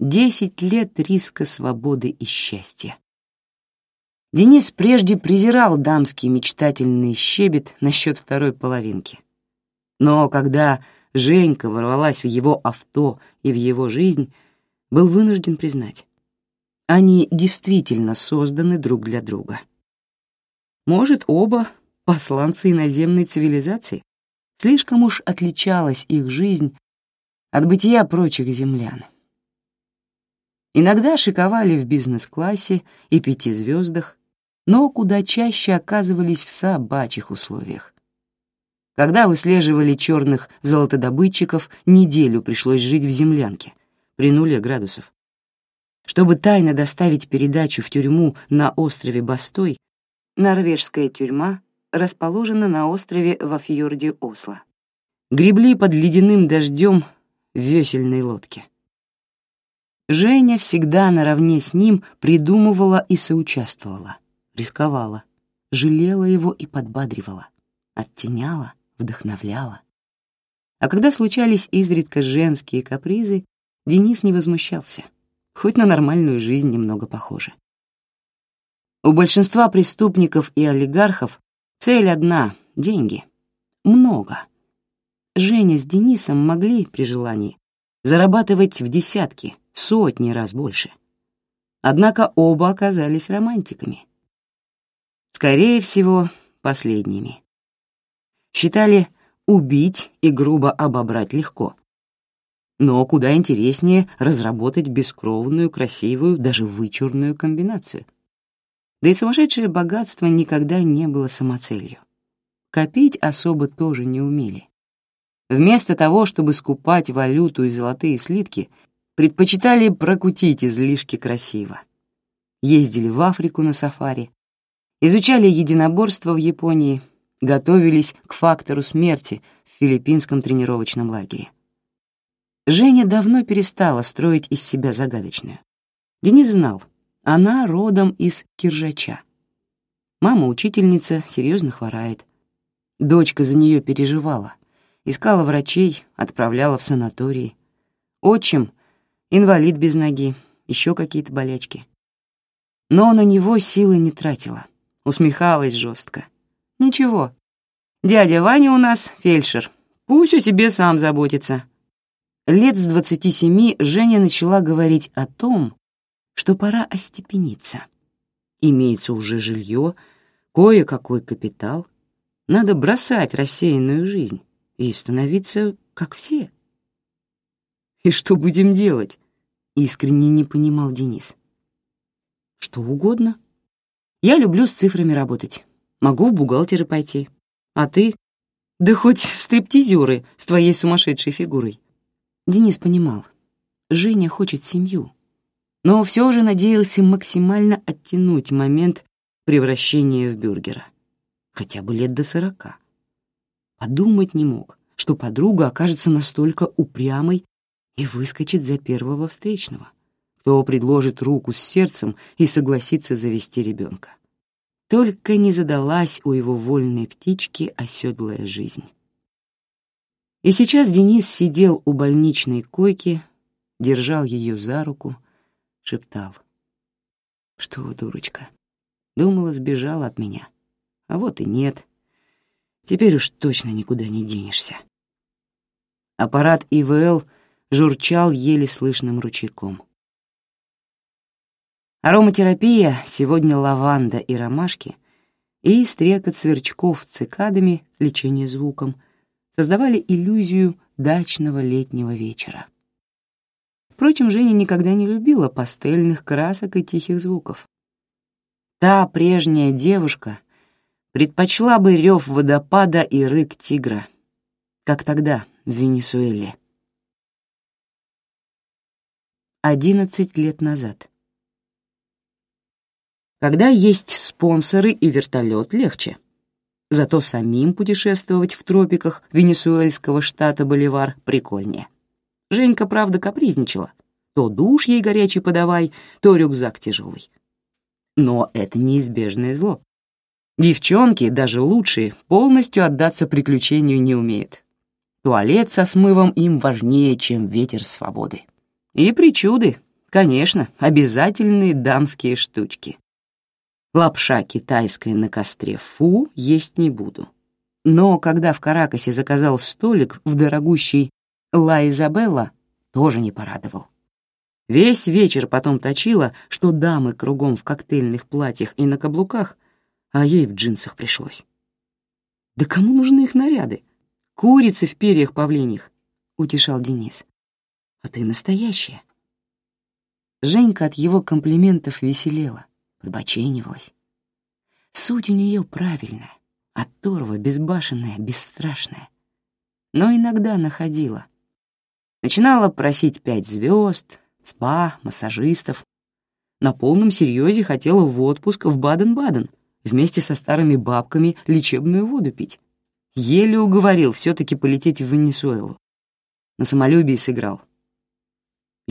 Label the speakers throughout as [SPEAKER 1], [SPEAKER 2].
[SPEAKER 1] Десять лет риска свободы и счастья. Денис прежде презирал дамский мечтательный щебет насчет второй половинки. Но когда Женька ворвалась в его авто и в его жизнь, был вынужден признать. Они действительно созданы друг для друга. Может, оба посланцы иноземной цивилизации? Слишком уж отличалась их жизнь от бытия прочих землян. Иногда шиковали в бизнес-классе и пяти звездах, но куда чаще оказывались в собачьих условиях. Когда выслеживали черных золотодобытчиков, неделю пришлось жить в землянке при нуле градусов. Чтобы тайно доставить передачу в тюрьму на острове Бастой, норвежская тюрьма расположена на острове во фьорде Осло. Гребли под ледяным дождем в весельной лодке. Женя всегда наравне с ним придумывала и соучаствовала рисковала, жалела его и подбадривала, оттеняла, вдохновляла. А когда случались изредка женские капризы, Денис не возмущался, хоть на нормальную жизнь немного похоже. У большинства преступников и олигархов цель одна — деньги. Много. Женя с Денисом могли, при желании, зарабатывать в десятки, сотни раз больше. Однако оба оказались романтиками — Скорее всего, последними. Считали, убить и грубо обобрать легко. Но куда интереснее разработать бескровную, красивую, даже вычурную комбинацию. Да и сумасшедшее богатство никогда не было самоцелью. Копить особо тоже не умели. Вместо того, чтобы скупать валюту и золотые слитки, предпочитали прокутить излишки красиво. Ездили в Африку на сафари, изучали единоборство в Японии, готовились к фактору смерти в филиппинском тренировочном лагере. Женя давно перестала строить из себя загадочную. Денис знал, она родом из Киржача. Мама учительница, серьезно хворает. Дочка за нее переживала, искала врачей, отправляла в санатории. Отчим — инвалид без ноги, еще какие-то болячки. Но на него силы не тратила усмехалась жестко. «Ничего, дядя Ваня у нас фельдшер, пусть о себе сам заботится». Лет с двадцати семи Женя начала говорить о том, что пора остепениться. Имеется уже жилье, кое-какой капитал. Надо бросать рассеянную жизнь и становиться как все. «И что будем делать?» — искренне не понимал Денис. «Что угодно», я люблю с цифрами работать. Могу в бухгалтеры пойти. А ты? Да хоть в стриптизеры с твоей сумасшедшей фигурой. Денис понимал. Женя хочет семью. Но все же надеялся максимально оттянуть момент превращения в бюргера. Хотя бы лет до сорока. Подумать не мог, что подруга окажется настолько упрямой и выскочит за первого встречного кто предложит руку с сердцем и согласится завести ребенка. Только не задалась у его вольной птички оседлая жизнь. И сейчас Денис сидел у больничной койки, держал ее за руку, шептал. «Что, дурочка, думала, сбежала от меня. А вот и нет. Теперь уж точно никуда не денешься». Аппарат ИВЛ журчал еле слышным ручейком. Ароматерапия, сегодня лаванда и ромашки, и стрекот сверчков цикадами, лечение звуком, создавали иллюзию дачного летнего вечера. Впрочем, Женя никогда не любила пастельных красок и тихих звуков. Та прежняя девушка предпочла бы рев водопада и рык тигра, как тогда в Венесуэле. Одиннадцать лет назад. Когда есть спонсоры и вертолет, легче. Зато самим путешествовать в тропиках венесуэльского штата Боливар прикольнее. Женька, правда, капризничала. То душ ей горячий подавай, то рюкзак тяжелый. Но это неизбежное зло. Девчонки, даже лучшие, полностью отдаться приключению не умеют. Туалет со смывом им важнее, чем ветер свободы. И причуды, Конечно, обязательные дамские штучки. Лапша китайская на костре фу есть не буду. Но когда в Каракасе заказал столик в дорогущей «Ла Изабелла», тоже не порадовал. Весь вечер потом точила, что дамы кругом в коктейльных платьях и на каблуках, а ей в джинсах пришлось. Да кому нужны их наряды? Курицы в перьях павлиньих, — утешал Денис. А ты настоящая. Женька от его комплиментов веселела, подбоченивалась. Суть у нее правильная, оторва, безбашенная, бесстрашная. Но иногда находила. Начинала просить пять звезд, спа, массажистов. На полном серьезе хотела в отпуск в Баден-Баден вместе со старыми бабками лечебную воду пить. Еле уговорил все-таки полететь в Венесуэлу. На самолюбии сыграл.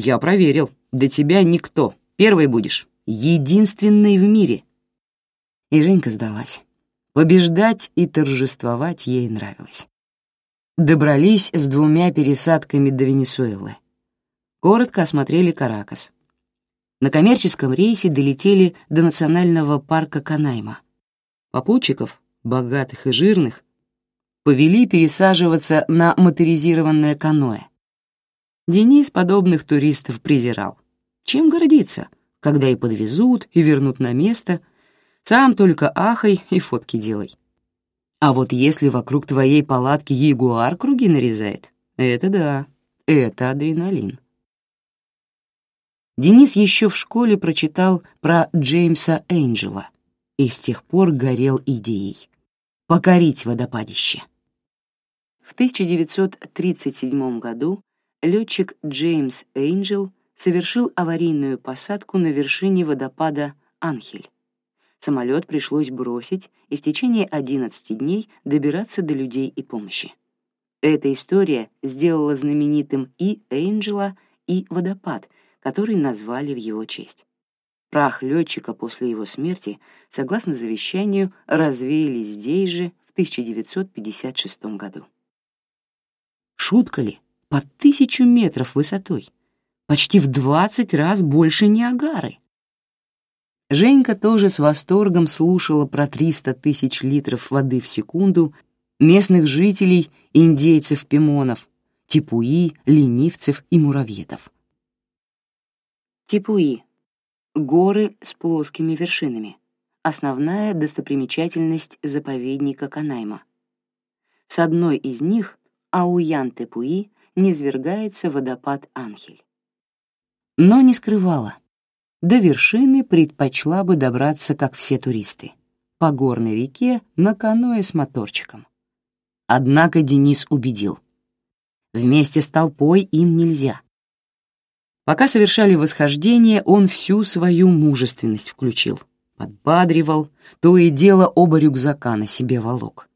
[SPEAKER 1] «Я проверил. До тебя никто. Первый будешь. Единственный в мире». И Женька сдалась. Побеждать и торжествовать ей нравилось. Добрались с двумя пересадками до Венесуэлы. Коротко осмотрели Каракас. На коммерческом рейсе долетели до национального парка Канайма. Попутчиков, богатых и жирных, повели пересаживаться на моторизированное каноэ. Денис подобных туристов презирал. Чем гордиться, когда и подвезут, и вернут на место, сам только ахай и фотки делай. А вот если вокруг твоей палатки ягуар круги нарезает, это да, это адреналин. Денис еще в школе прочитал про Джеймса Энджела и с тех пор горел идеей — покорить водопадище. В 1937 году летчик Джеймс Энджел совершил аварийную посадку на вершине водопада Анхель. Самолет пришлось бросить и в течение 11 дней добираться до людей и помощи. Эта история сделала знаменитым и Энджела, и водопад — который назвали в его честь. Прах летчика после его смерти, согласно завещанию, развеяли здесь же в 1956 году. Шутка ли? По тысячу метров высотой. Почти в 20 раз больше Ниагары. Женька тоже с восторгом слушала про 300 тысяч литров воды в секунду местных жителей, индейцев-пимонов, типуи, ленивцев и муравьедов. Типуи. Горы с плоскими вершинами. Основная достопримечательность заповедника Канайма. С одной из них, Ауян-Тепуи, низвергается водопад Анхель. Но не скрывала. До вершины предпочла бы добраться, как все туристы, по горной реке на каное с моторчиком. Однако Денис убедил. Вместе с толпой им нельзя. Пока совершали восхождение, он всю свою мужественность включил, подбадривал, то и дело оба рюкзака на себе волок.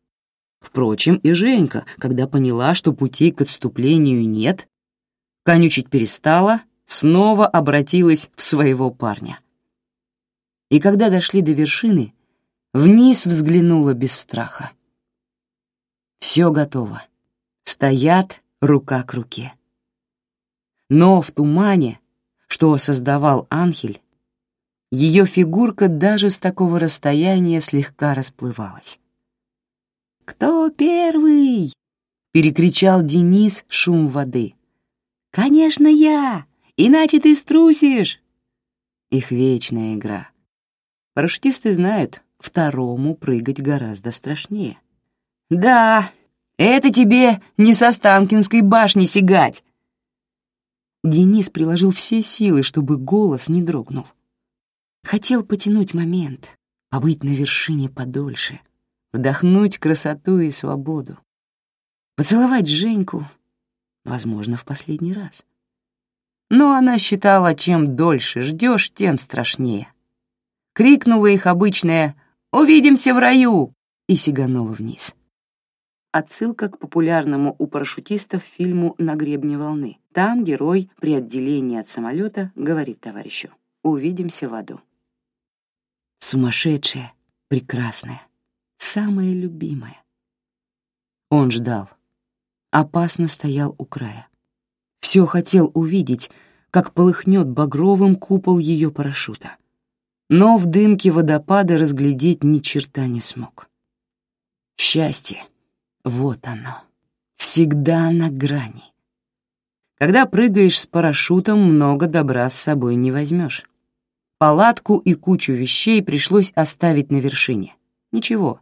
[SPEAKER 1] Впрочем, и Женька, когда поняла, что путей к отступлению нет, конючить перестала, снова обратилась в своего парня. И когда дошли до вершины, вниз взглянула без страха. Все готово. Стоят рука к руке. Но в тумане, что создавал Анхель, ее фигурка даже с такого расстояния слегка расплывалась. «Кто первый?» — перекричал Денис шум воды. «Конечно я! Иначе ты струсишь!» Их вечная игра. Парашютисты знают, второму прыгать гораздо страшнее. «Да, это тебе не со Станкинской башни сигать!» Денис приложил все силы, чтобы голос не дрогнул. Хотел потянуть момент, побыть на вершине подольше, вдохнуть красоту и свободу, поцеловать Женьку, возможно, в последний раз. Но она считала, чем дольше ждешь, тем страшнее. Крикнула их обычное «Увидимся в раю!» и сиганула вниз. Отсылка к популярному у парашютистов фильму «На гребне волны». Там герой при отделении от самолета говорит товарищу «Увидимся в аду». Сумасшедшая, прекрасная, самая любимая. Он ждал. Опасно стоял у края. Все хотел увидеть, как полыхнет багровым купол ее парашюта. Но в дымке водопада разглядеть ни черта не смог. Счастье, вот оно, всегда на грани. Когда прыгаешь с парашютом, много добра с собой не возьмешь. Палатку и кучу вещей пришлось оставить на вершине. Ничего,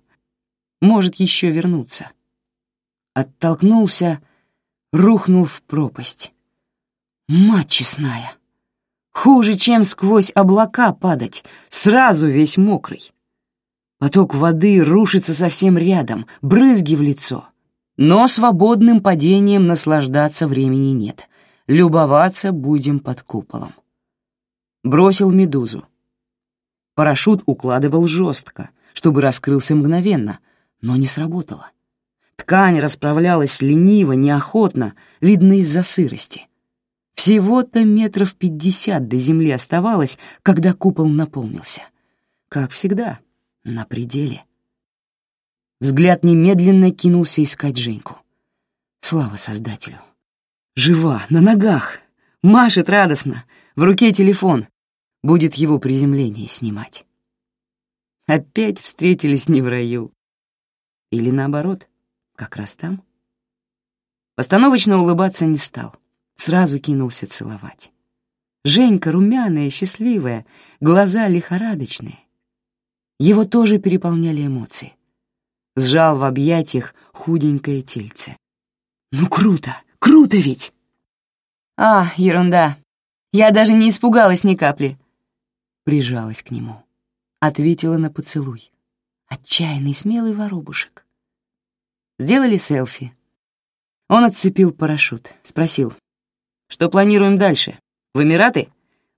[SPEAKER 1] может еще вернуться. Оттолкнулся, рухнул в пропасть. Мать честная! Хуже, чем сквозь облака падать, сразу весь мокрый. Поток воды рушится совсем рядом, брызги в лицо. Но свободным падением наслаждаться времени нет. Любоваться будем под куполом. Бросил медузу. Парашют укладывал жестко, чтобы раскрылся мгновенно, но не сработало. Ткань расправлялась лениво, неохотно, видно из-за сырости. Всего-то метров пятьдесят до земли оставалось, когда купол наполнился. Как всегда, на пределе. Взгляд немедленно кинулся искать Женьку. Слава Создателю. Жива, на ногах, машет радостно, в руке телефон. Будет его приземление снимать. Опять встретились не в раю. Или наоборот, как раз там. Постановочно улыбаться не стал, сразу кинулся целовать. Женька румяная, счастливая, глаза лихорадочные. Его тоже переполняли эмоции. Сжал в объятиях худенькое тельце. «Ну круто! Круто ведь!» «А, ерунда! Я даже не испугалась ни капли!» Прижалась к нему. Ответила на поцелуй. Отчаянный, смелый воробушек. Сделали селфи. Он отцепил парашют, спросил. «Что планируем дальше? В Эмираты?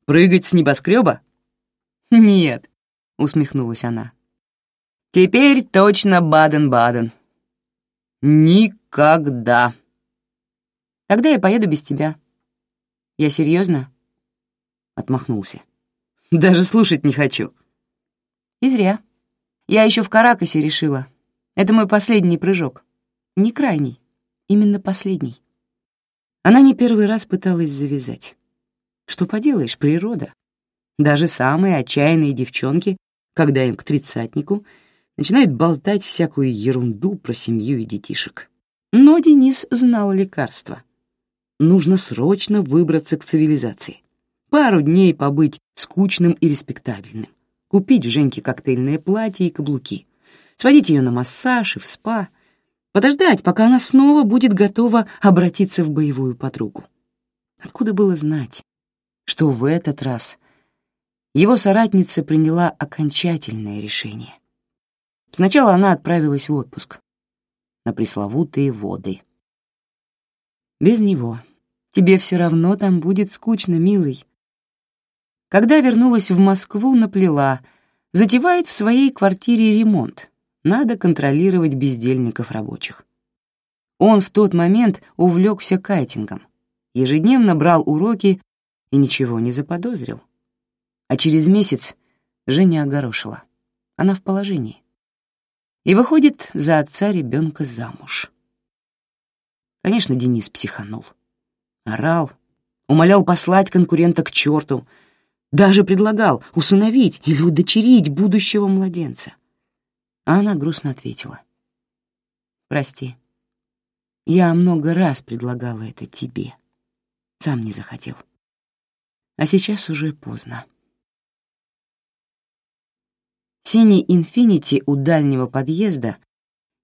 [SPEAKER 1] Прыгать с небоскреба?» «Нет», — усмехнулась она. «Теперь точно Баден-Баден». «Никогда». «Тогда я поеду без тебя». «Я серьезно?» Отмахнулся. «Даже слушать не хочу». «И зря. Я еще в Каракасе решила. Это мой последний прыжок. Не крайний, именно последний. Она не первый раз пыталась завязать. Что поделаешь, природа. Даже самые отчаянные девчонки, когда им к тридцатнику, начинают болтать всякую ерунду про семью и детишек. Но Денис знал лекарства. Нужно срочно выбраться к цивилизации. Пару дней побыть скучным и респектабельным. Купить Женьке коктейльное платье и каблуки. Сводить ее на массаж и в спа — Подождать, пока она снова будет готова обратиться в боевую подругу. Откуда было знать, что в этот раз его соратница приняла окончательное решение? Сначала она отправилась в отпуск на пресловутые воды. Без него тебе все равно там будет скучно, милый. Когда вернулась в Москву, наплела, затевает в своей квартире ремонт — надо контролировать бездельников рабочих. Он в тот момент увлекся кайтингом, ежедневно брал уроки и ничего не заподозрил. А через месяц Женя огорошила. Она в положении. И выходит за отца ребенка замуж. Конечно, Денис психанул. Орал, умолял послать конкурента к черту, даже предлагал усыновить или удочерить будущего младенца. А она грустно ответила. «Прости, я много раз предлагала это тебе. Сам не захотел. А сейчас уже поздно». Синий «Инфинити» у дальнего подъезда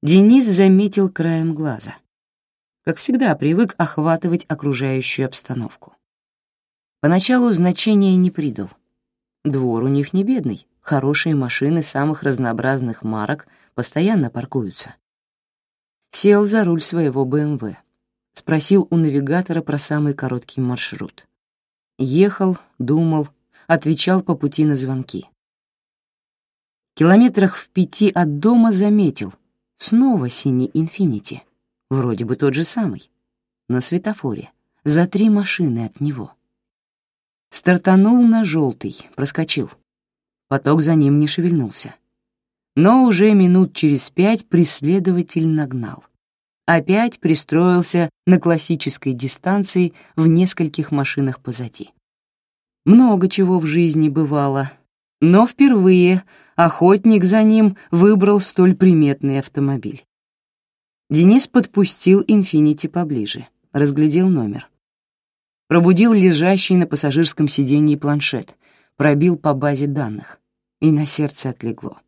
[SPEAKER 1] Денис заметил краем глаза. Как всегда, привык охватывать окружающую обстановку. Поначалу значения не придал. Двор у них не бедный, Хорошие машины самых разнообразных марок постоянно паркуются. Сел за руль своего БМВ. Спросил у навигатора про самый короткий маршрут. Ехал, думал, отвечал по пути на звонки. Километрах в пяти от дома заметил. Снова синий «Инфинити». Вроде бы тот же самый. На светофоре. За три машины от него. Стартанул на желтый, проскочил. Поток за ним не шевельнулся. Но уже минут через пять преследователь нагнал. Опять пристроился на классической дистанции в нескольких машинах позади. Много чего в жизни бывало, но впервые охотник за ним выбрал столь приметный автомобиль. Денис подпустил «Инфинити» поближе, разглядел номер. Пробудил лежащий на пассажирском сиденье планшет, пробил по базе данных, и на сердце отлегло.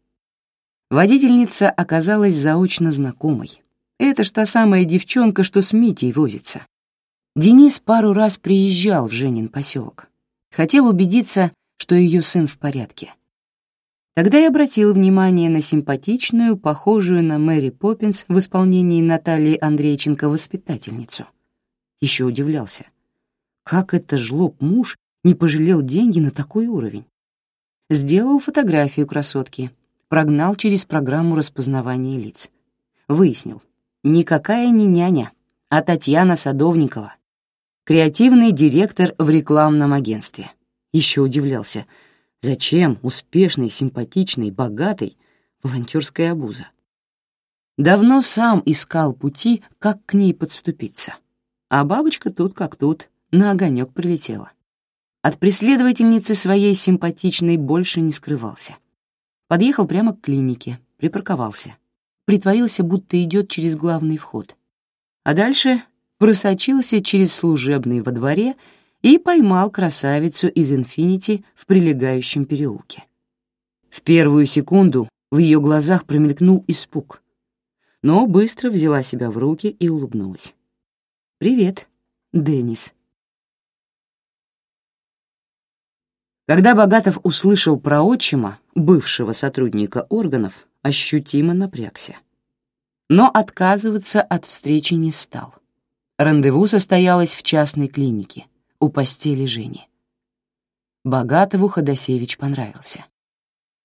[SPEAKER 1] Водительница оказалась заочно знакомой. Это ж та самая девчонка, что с Митей возится. Денис пару раз приезжал в Женин поселок. Хотел убедиться, что ее сын в порядке. Тогда я обратил внимание на симпатичную, похожую на Мэри Поппинс в исполнении Натальи Андрейченко воспитательницу. Еще удивлялся. Как это жлоб муж не пожалел деньги на такой уровень? Сделал фотографию красотки, прогнал через программу распознавания лиц. Выяснил, никакая не няня, а Татьяна Садовникова, креативный директор в рекламном агентстве. Еще удивлялся, зачем успешной, симпатичной, богатой волонтерская обуза. Давно сам искал пути, как к ней подступиться. А бабочка тут как тут, на огонек прилетела. От преследовательницы своей симпатичной больше не скрывался. Подъехал прямо к клинике, припарковался. Притворился, будто идет через главный вход. А дальше просочился через служебный во дворе и поймал красавицу из «Инфинити» в прилегающем переулке. В первую секунду в ее глазах промелькнул испуг, но быстро взяла себя в руки и улыбнулась. «Привет, Деннис». Когда Богатов услышал про отчима, бывшего сотрудника органов, ощутимо напрягся. Но отказываться от встречи не стал. Рандеву состоялось в частной клинике, у постели Жени. Богатову Ходосевич понравился.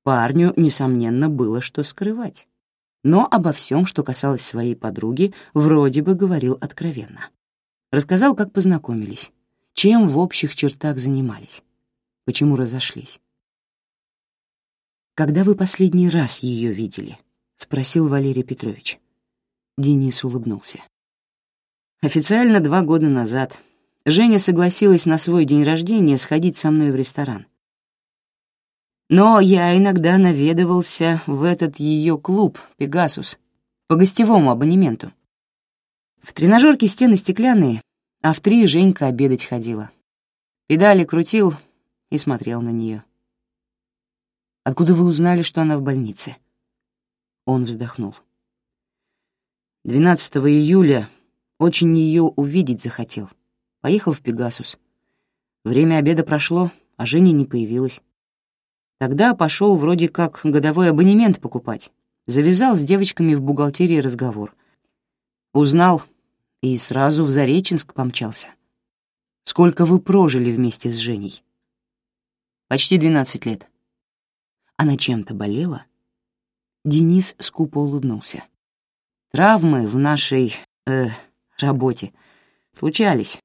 [SPEAKER 1] Парню, несомненно, было что скрывать. Но обо всем, что касалось своей подруги, вроде бы говорил откровенно. Рассказал, как познакомились, чем в общих чертах занимались почему разошлись. «Когда вы последний раз ее видели?» — спросил Валерий Петрович. Денис улыбнулся. «Официально два года назад. Женя согласилась на свой день рождения сходить со мной в ресторан. Но я иногда наведывался в этот ее клуб «Пегасус» по гостевому абонементу. В тренажерке стены стеклянные, а в три Женька обедать ходила. Педали крутил, и смотрел на нее. «Откуда вы узнали, что она в больнице?» Он вздохнул. 12 июля очень ее увидеть захотел. Поехал в Пегасус. Время обеда прошло, а Женя не появилась. Тогда пошел вроде как годовой абонемент покупать. Завязал с девочками в бухгалтерии разговор. Узнал и сразу в Зареченск помчался. Сколько вы прожили вместе с Женей? Почти 12 лет. Она чем-то болела? Денис скупо улыбнулся. Травмы в нашей, э, работе случались.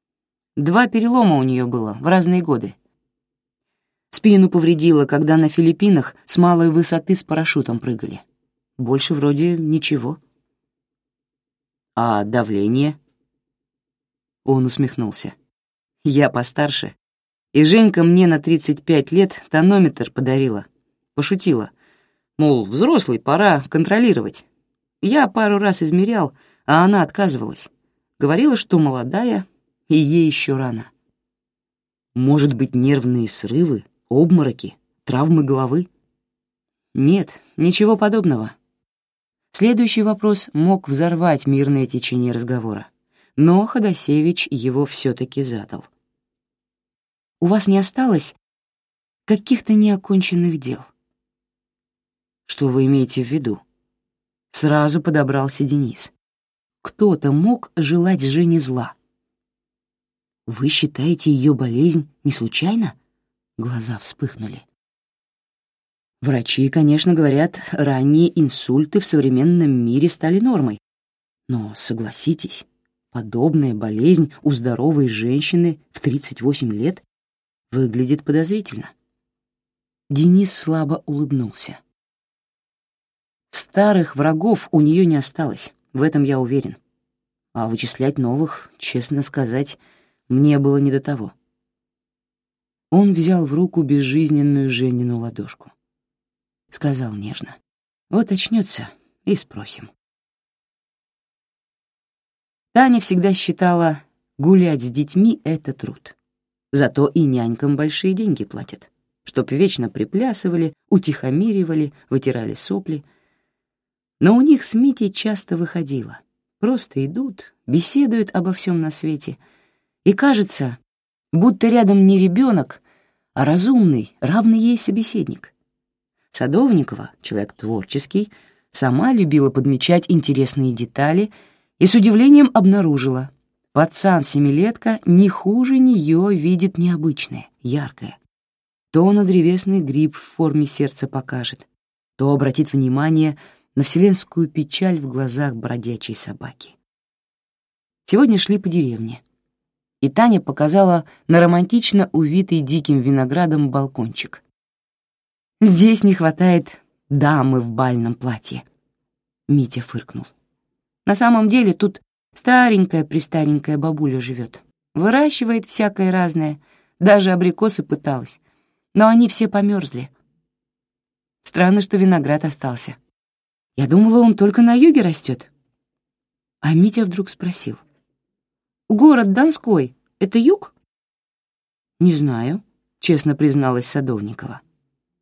[SPEAKER 1] Два перелома у нее было в разные годы. Спину повредила, когда на Филиппинах с малой высоты с парашютом прыгали. Больше вроде ничего. А давление? Он усмехнулся. Я постарше, и Женька мне на 35 лет тонометр подарила. Пошутила. Мол, взрослый, пора контролировать. Я пару раз измерял, а она отказывалась. Говорила, что молодая, и ей еще рано. Может быть, нервные срывы, обмороки, травмы головы? Нет, ничего подобного. Следующий вопрос мог взорвать мирное течение разговора, но Ходосевич его все-таки задал у вас не осталось каких-то неоконченных дел. Что вы имеете в виду? Сразу подобрался Денис. Кто-то мог желать Жене зла. Вы считаете ее болезнь не случайно? Глаза вспыхнули. Врачи, конечно, говорят, ранние инсульты в современном мире стали нормой. Но согласитесь, подобная болезнь у здоровой женщины в 38 лет Выглядит подозрительно. Денис слабо улыбнулся. Старых врагов у нее не осталось, в этом я уверен. А вычислять новых, честно сказать, мне было не до того. Он взял в руку безжизненную Женину ладошку. Сказал нежно. «Вот очнется, и спросим». Таня всегда считала, гулять с детьми — это труд. Зато и нянькам большие деньги платят, чтоб вечно приплясывали, утихомиривали, вытирали сопли. Но у них с Митей часто выходило. Просто идут, беседуют обо всем на свете. И кажется, будто рядом не ребенок, а разумный, равный ей собеседник. Садовникова, человек творческий, сама любила подмечать интересные детали и с удивлением обнаружила, пацан-семилетка не хуже нее видит необычное, яркое. То на древесный гриб в форме сердца покажет, то обратит внимание на вселенскую печаль в глазах бродячей собаки. Сегодня шли по деревне — и Таня показала на романтично увитый диким виноградом балкончик. «Здесь не хватает дамы в бальном платье», — Митя фыркнул. «На самом деле тут старенькая-престаренькая бабуля живет, выращивает всякое разное, даже абрикосы пыталась, но они все померзли. Странно, что виноград остался. Я думала, он только на юге растет. А Митя вдруг спросил — Город Донской — это юг? Не знаю, честно призналась Садовникова.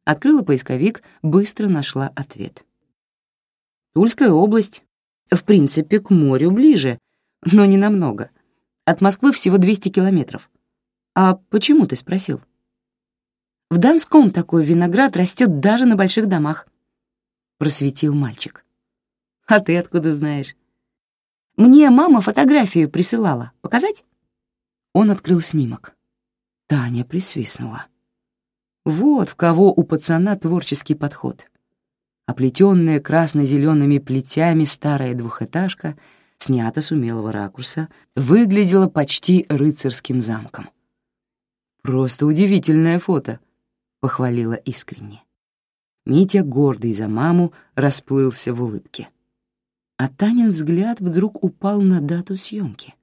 [SPEAKER 1] Открыла поисковик, быстро нашла ответ. Тульская область. В принципе, к морю ближе, но не намного. От Москвы всего 200 километров. А почему ты спросил? В Донском такой виноград растет даже на больших домах. Просветил мальчик. А ты откуда знаешь? Мне мама фотографию присылала. Показать?» Он открыл снимок. Таня присвистнула. Вот в кого у пацана творческий подход. Оплетенная красно-зелеными плетями старая двухэтажка, снята с умелого ракурса, выглядела почти рыцарским замком. «Просто удивительное фото», — похвалила искренне. Митя, гордый за маму, расплылся в улыбке а Танин взгляд вдруг упал на дату съемки.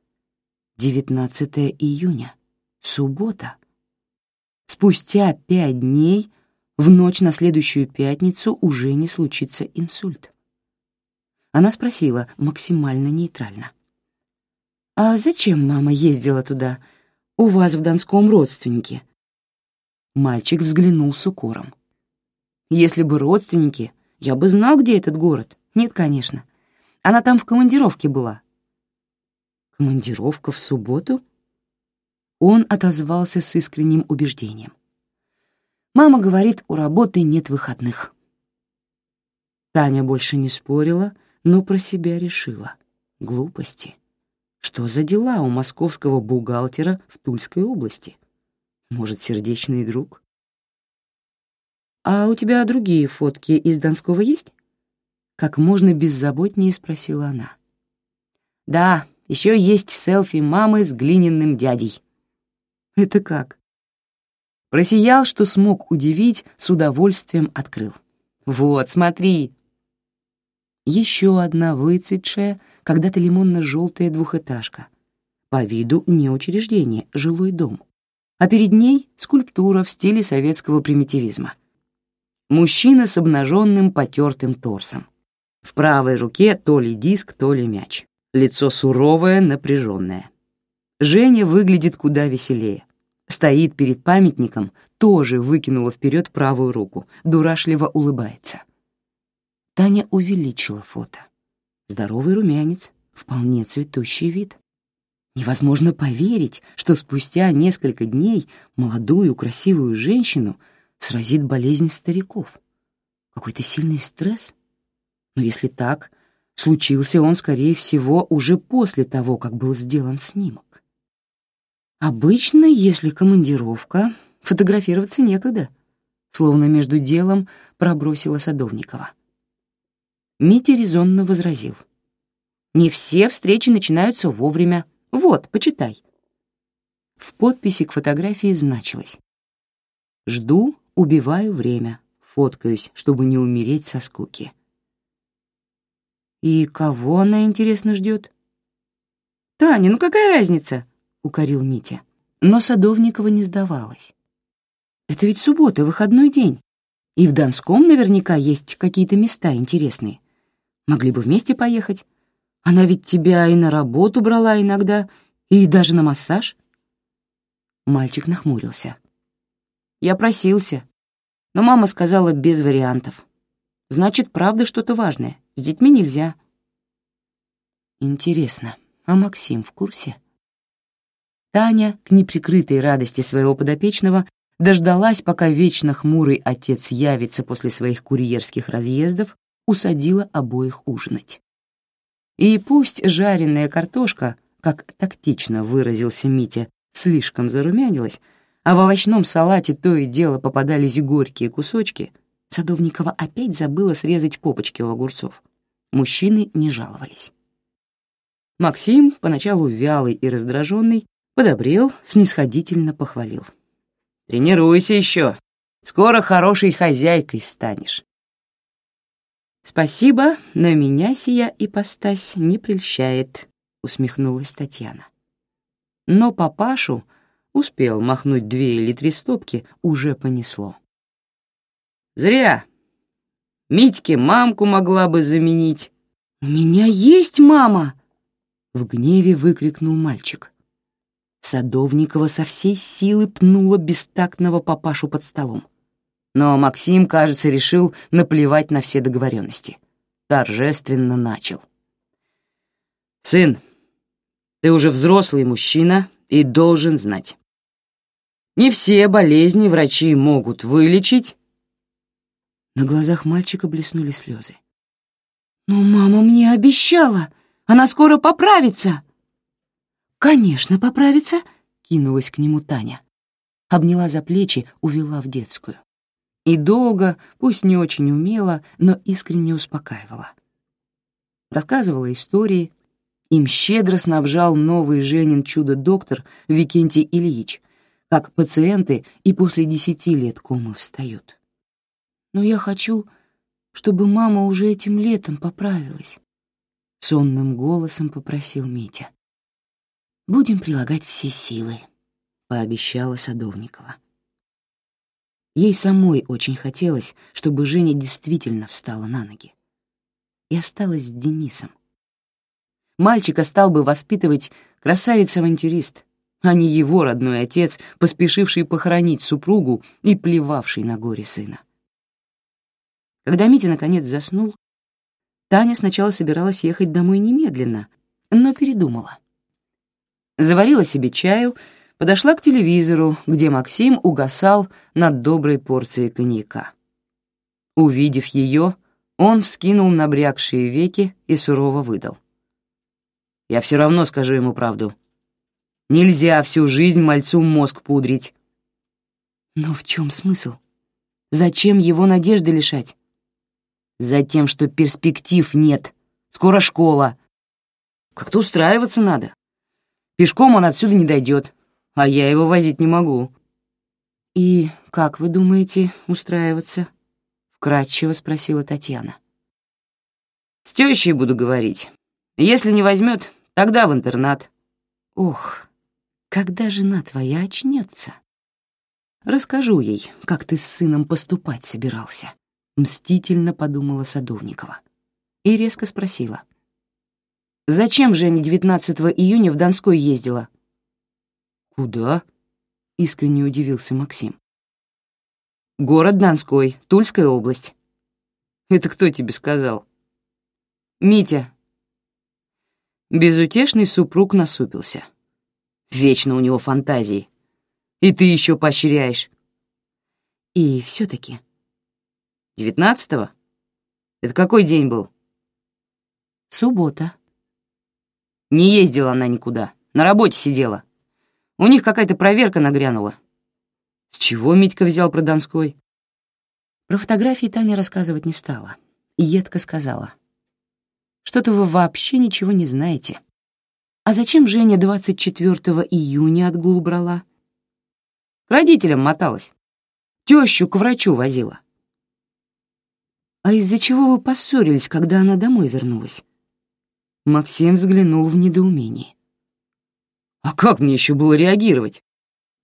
[SPEAKER 1] 19 июня, суббота. Спустя пять дней, в ночь на следующую пятницу, уже не случится инсульт. Она спросила максимально нейтрально. «А зачем мама ездила туда? У вас в Донском родственники?» Мальчик взглянул с укором. «Если бы родственники, я бы знал, где этот город. Нет, конечно. Она там в командировке была». «Командировка в субботу?» Он отозвался с искренним убеждением. «Мама говорит, у работы нет выходных». Таня больше не спорила, но про себя решила. Глупости. Что за дела у московского бухгалтера в Тульской области? Может, сердечный друг? «А у тебя другие фотки из Донского есть?» Как можно беззаботнее спросила она. «Да, еще есть селфи мамы с глиняным дядей». «Это как?» Просиял, что смог удивить, с удовольствием открыл. «Вот, смотри!» Еще одна выцветшая, когда-то лимонно-желтая двухэтажка. По виду не учреждение, жилой дом. А перед ней скульптура в стиле советского примитивизма. Мужчина с обнаженным потертым торсом. В правой руке то ли диск, то ли мяч. Лицо суровое, напряженное. Женя выглядит куда веселее. Стоит перед памятником, тоже выкинула вперед правую руку, дурашливо улыбается. Таня увеличила фото. Здоровый румянец, вполне цветущий вид. Невозможно поверить, что спустя несколько дней молодую красивую женщину сразит болезнь стариков. Какой-то сильный стресс — но если так, случился он, скорее всего, уже после того, как был сделан снимок. Обычно, если командировка, фотографироваться некогда, словно между делом пробросила Садовникова. Митя резонно возразил. «Не все встречи начинаются вовремя. Вот, почитай». В подписи к фотографии значилось «Жду, убиваю время, фоткаюсь, чтобы не умереть со скуки». И кого она, интересно, ждет? «Таня, ну какая разница?» — укорил Митя. Но Садовникова не сдавалась. Это ведь суббота, выходной день. И в Донском наверняка есть какие-то места интересные. Могли бы вместе поехать. Она ведь тебя и на работу брала иногда, и даже на массаж. Мальчик нахмурился. Я просился, но мама сказала без вариантов. Значит, правда что-то важное. С детьми нельзя. Интересно, а Максим в курсе? Таня, к неприкрытой радости своего подопечного, дождалась, пока вечно хмурый отец явится после своих курьерских разъездов, усадила обоих ужинать. И пусть жареная картошка, как тактично выразился Митя, слишком зарумянилась, а в овощном салате то и дело попадались горькие кусочки, Садовникова опять забыла срезать попочки у огурцов. Мужчины не жаловались. Максим, поначалу вялый и раздраженный, подобрел, снисходительно похвалил. Тренируйся еще. Скоро хорошей хозяйкой станешь. Спасибо, но меня сия ипостась не прельщает, усмехнулась Татьяна. Но папашу успел махнуть две или три стопки, уже понесло. Зря. Митьке мамку могла бы заменить. «У меня есть мама!» — в гневе выкрикнул мальчик. Садовникова со всей силы пнула бестактного папашу под столом. Но Максим, кажется, решил наплевать на все договоренности. Торжественно начал. «Сын, ты уже взрослый мужчина и должен знать. Не все болезни врачи могут вылечить». На глазах мальчика блеснули слезы. «Но мама мне обещала! Она скоро поправится!» «Конечно, поправится!» — кинулась к нему Таня. Обняла за плечи, увела в детскую. И долго, пусть не очень умело, но искренне успокаивала. Рассказывала истории. Им щедро снабжал новый Женин чудо-доктор Викентий Ильич, как пациенты и после десяти лет комы встают. «Но я хочу, чтобы мама уже этим летом поправилась», — сонным голосом попросил Митя. Будем прилагать все силы, пообещала Садовникова. Ей самой очень хотелось, чтобы Женя действительно встала на ноги. И осталась с Денисом. Мальчика стал бы воспитывать красавец-авантюрист, а не его родной отец, поспешивший похоронить супругу и плевавший на горе сына. Когда Митя наконец заснул, Таня сначала собиралась ехать домой немедленно, но передумала заварила себе чаю, подошла к телевизору, где Максим угасал над доброй порцией коньяка. Увидев ее, он вскинул набрякшие веки и сурово выдал. «Я все равно скажу ему правду. Нельзя всю жизнь мальцу мозг пудрить». «Но в чем смысл? Зачем его надежды лишать?» «Затем, что перспектив нет. Скоро школа. Как-то устраиваться надо. Пешком он отсюда не дойдет, а я его возить не могу». «И как вы думаете устраиваться?» — вкратчиво спросила Татьяна. «С тещей буду говорить. Если не возьмет, тогда в интернат». «Ох, когда жена твоя очнется?» «Расскажу ей, как ты с сыном поступать собирался», — мстительно подумала Садовникова. И резко спросила. — Зачем Женя 19 июня в Донской ездила? Куда? Искренне удивился Максим. Город Донской, Тульская область. Это кто тебе сказал? Митя. Безутешный супруг насупился. Вечно у него фантазии. И ты еще поощряешь. И все-таки. Девятнадцатого? Это какой день был? Суббота. Не ездила она никуда, на работе сидела. У них какая-то проверка нагрянула. С чего Митька взял про Донской? Про фотографии Таня рассказывать не стала. Едко сказала. Что-то вы вообще ничего не знаете. А зачем Женя 24 июня отгул брала? К родителям моталась. Тещу к врачу возила. А из-за чего вы поссорились, когда она домой вернулась? Максим взглянул в недоумении. «А как мне еще было реагировать?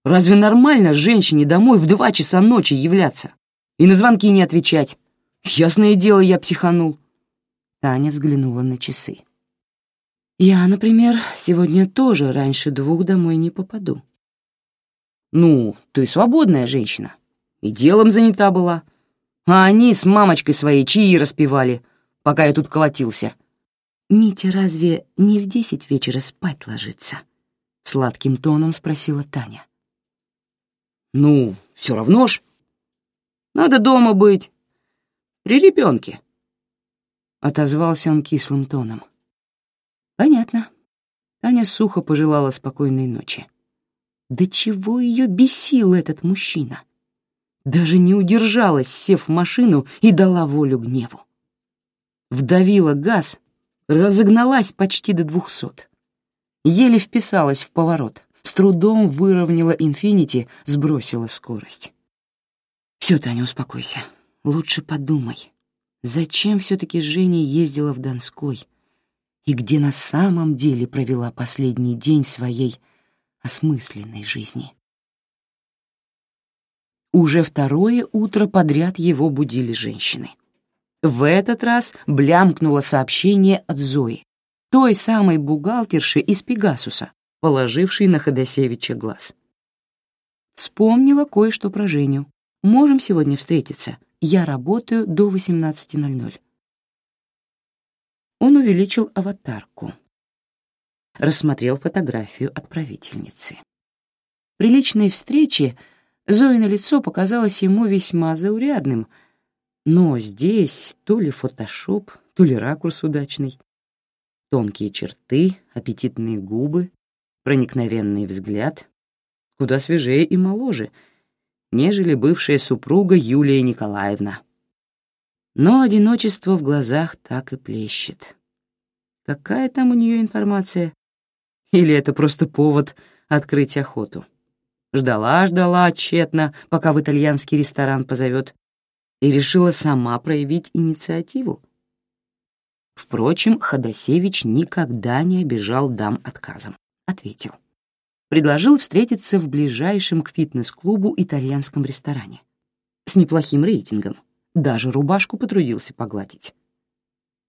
[SPEAKER 1] Разве нормально женщине домой в два часа ночи являться и на звонки не отвечать? Ясное дело, я психанул. Таня взглянула на часы. Я, например, сегодня тоже раньше двух домой не попаду. Ну, ты свободная женщина. И делом занята была. А они с мамочкой своей чаи распевали, пока я тут колотился. «Митя разве не в десять вечера спать ложится?» — сладким тоном спросила Таня. «Ну, все равно ж. Надо дома быть. При ребенке», — отозвался он кислым тоном. «Понятно». Таня сухо пожелала спокойной ночи. Да чего ее бесил этот мужчина? Даже не удержалась, сев в машину и дала волю гневу. Вдавила газ, разогналась почти до двухсот. Еле вписалась в поворот, с трудом выровняла «Инфинити», сбросила скорость. «Все, Таня, успокойся. Лучше подумай, зачем все-таки Женя ездила в Донской и где на самом деле провела последний день своей осмысленной жизни?» Уже второе утро подряд его будили женщины. В этот раз блямкнуло сообщение от Зои, той самой бухгалтерши из Пегасуса, положившей на Ходосевича глаз. Вспомнила кое-что про Женю. Можем сегодня встретиться. Я работаю до 18.00. Он увеличил аватарку. Рассмотрел фотографию отправительницы. При личной встрече Зоино лицо показалось ему весьма заурядным — но здесь то ли фотошоп, то ли ракурс удачный. Тонкие черты, аппетитные губы, проникновенный взгляд, куда свежее и моложе, нежели бывшая супруга Юлия Николаевна. Но одиночество в глазах так и плещет. Какая там у нее информация? Или это просто повод открыть охоту? Ждала-ждала тщетно, пока в итальянский ресторан позовет, и решила сама проявить инициативу. Впрочем, Ходосевич никогда не обижал дам отказом. Ответил. Предложил встретиться в ближайшем к фитнес-клубу итальянском ресторане. С неплохим рейтингом. Даже рубашку потрудился погладить.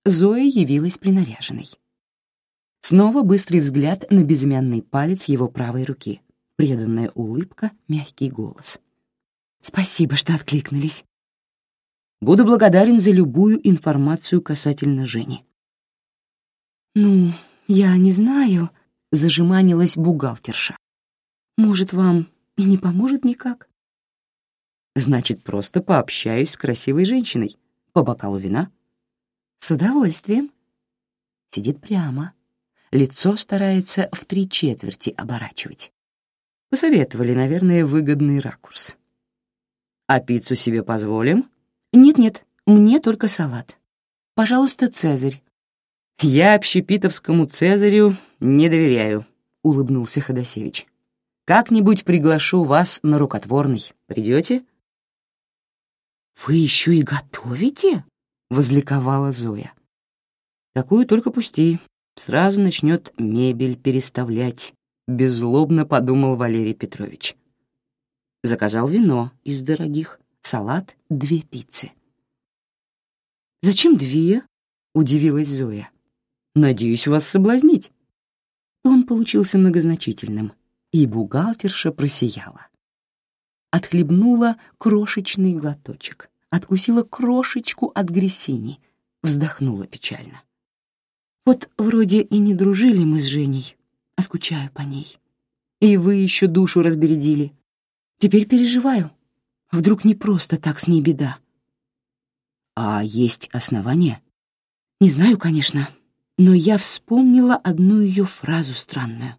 [SPEAKER 1] Зоя явилась принаряженной. Снова быстрый взгляд на безымянный палец его правой руки, преданная улыбка, мягкий голос. «Спасибо, что откликнулись. Буду благодарен за любую информацию касательно Жени. «Ну, я не знаю», — зажиманилась бухгалтерша. «Может, вам и не поможет никак?» «Значит, просто пообщаюсь с красивой женщиной. По бокалу вина?» «С удовольствием». Сидит прямо. Лицо старается в три четверти оборачивать. Посоветовали, наверное, выгодный ракурс. «А пиццу себе позволим?» «Нет-нет, мне только салат. Пожалуйста, Цезарь». «Я общепитовскому Цезарю не доверяю», — улыбнулся Ходосевич. «Как-нибудь приглашу вас на рукотворный. Придете?» «Вы еще и готовите?» — возликовала Зоя. «Такую только пусти. Сразу начнет мебель переставлять», — беззлобно подумал Валерий Петрович. Заказал вино из дорогих, салат, две пиццы. «Зачем две?» — удивилась Зоя. «Надеюсь вас соблазнить». Он получился многозначительным, и бухгалтерша просияла. Отхлебнула крошечный глоточек, откусила крошечку от грессини, вздохнула печально. «Вот вроде и не дружили мы с Женей, а скучаю по ней. И вы еще душу разбередили. Теперь переживаю, Вдруг не просто так с ней беда. А есть основания? Не знаю, конечно, но я вспомнила одну ее фразу странную.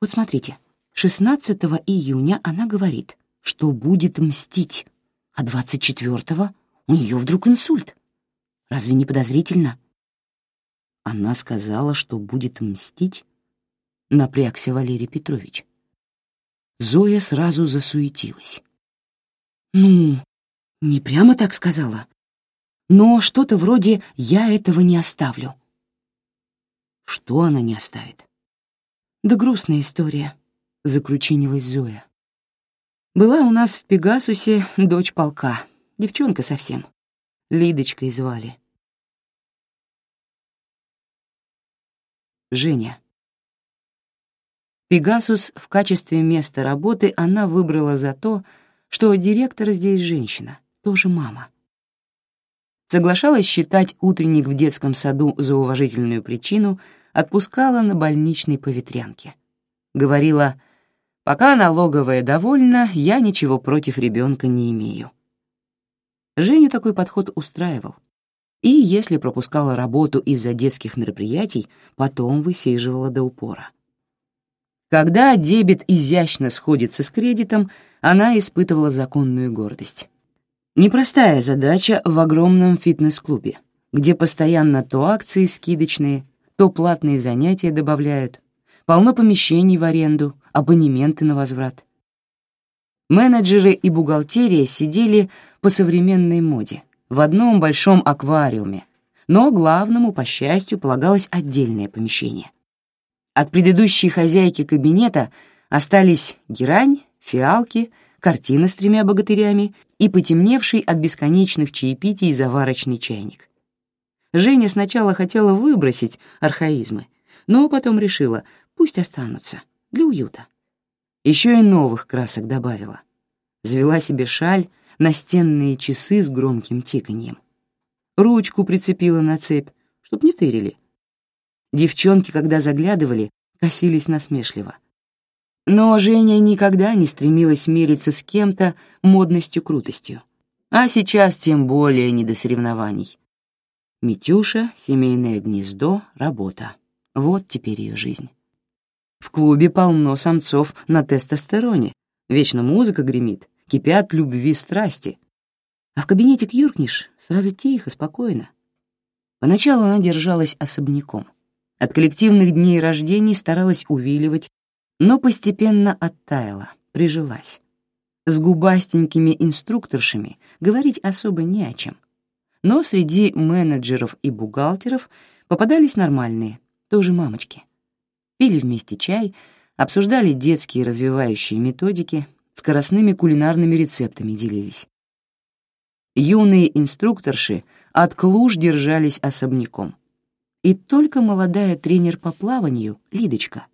[SPEAKER 1] Вот смотрите, 16 июня она говорит, что будет мстить, а 24-го у нее вдруг инсульт. Разве не подозрительно? Она сказала, что будет мстить? Напрягся Валерий Петрович. Зоя сразу засуетилась. Ну, не прямо так сказала. Но что-то вроде «я этого не оставлю». Что она не оставит? Да грустная история, — закручинилась Зоя. Была у нас в Пегасусе дочь полка, девчонка совсем. Лидочкой звали. Женя. Пегасус в качестве места работы она выбрала за то, что директор здесь женщина, тоже мама. Соглашалась считать утренник в детском саду за уважительную причину, отпускала на больничной поветрянке. Говорила, «Пока налоговая довольна, я ничего против ребенка не имею». Женю такой подход устраивал. И если пропускала работу из-за детских мероприятий, потом высиживала до упора. Когда дебет изящно сходится с кредитом, она испытывала законную гордость. Непростая задача в огромном фитнес-клубе, где постоянно то акции скидочные, то платные занятия добавляют, полно помещений в аренду, абонементы на возврат. Менеджеры и бухгалтерия сидели по современной моде в одном большом аквариуме, но главному, по счастью, полагалось отдельное помещение — от предыдущей хозяйки кабинета остались герань, фиалки, картина с тремя богатырями и потемневший от бесконечных чаепитий заварочный чайник. Женя сначала хотела выбросить архаизмы, но потом решила, пусть останутся, для уюта. Еще и новых красок добавила. Завела себе шаль, настенные часы с громким тиканьем. Ручку прицепила на цепь, чтоб не тырили. Девчонки, когда заглядывали, косились насмешливо. Но Женя никогда не стремилась мериться с кем-то модностью-крутостью. А сейчас тем более не до соревнований. Митюша, семейное гнездо, работа. Вот теперь ее жизнь. В клубе полно самцов на тестостероне. Вечно музыка гремит, кипят любви страсти. А в кабинетик юркнешь, сразу тихо, спокойно. Поначалу она держалась особняком — от коллективных дней рождений старалась увиливать, но постепенно оттаяла, прижилась. С губастенькими инструкторшами говорить особо не о чем. Но среди менеджеров и бухгалтеров попадались нормальные, тоже мамочки. Пили вместе чай, обсуждали детские развивающие методики, скоростными кулинарными рецептами делились. Юные инструкторши от клуж держались особняком — и только молодая тренер по плаванию, Лидочка,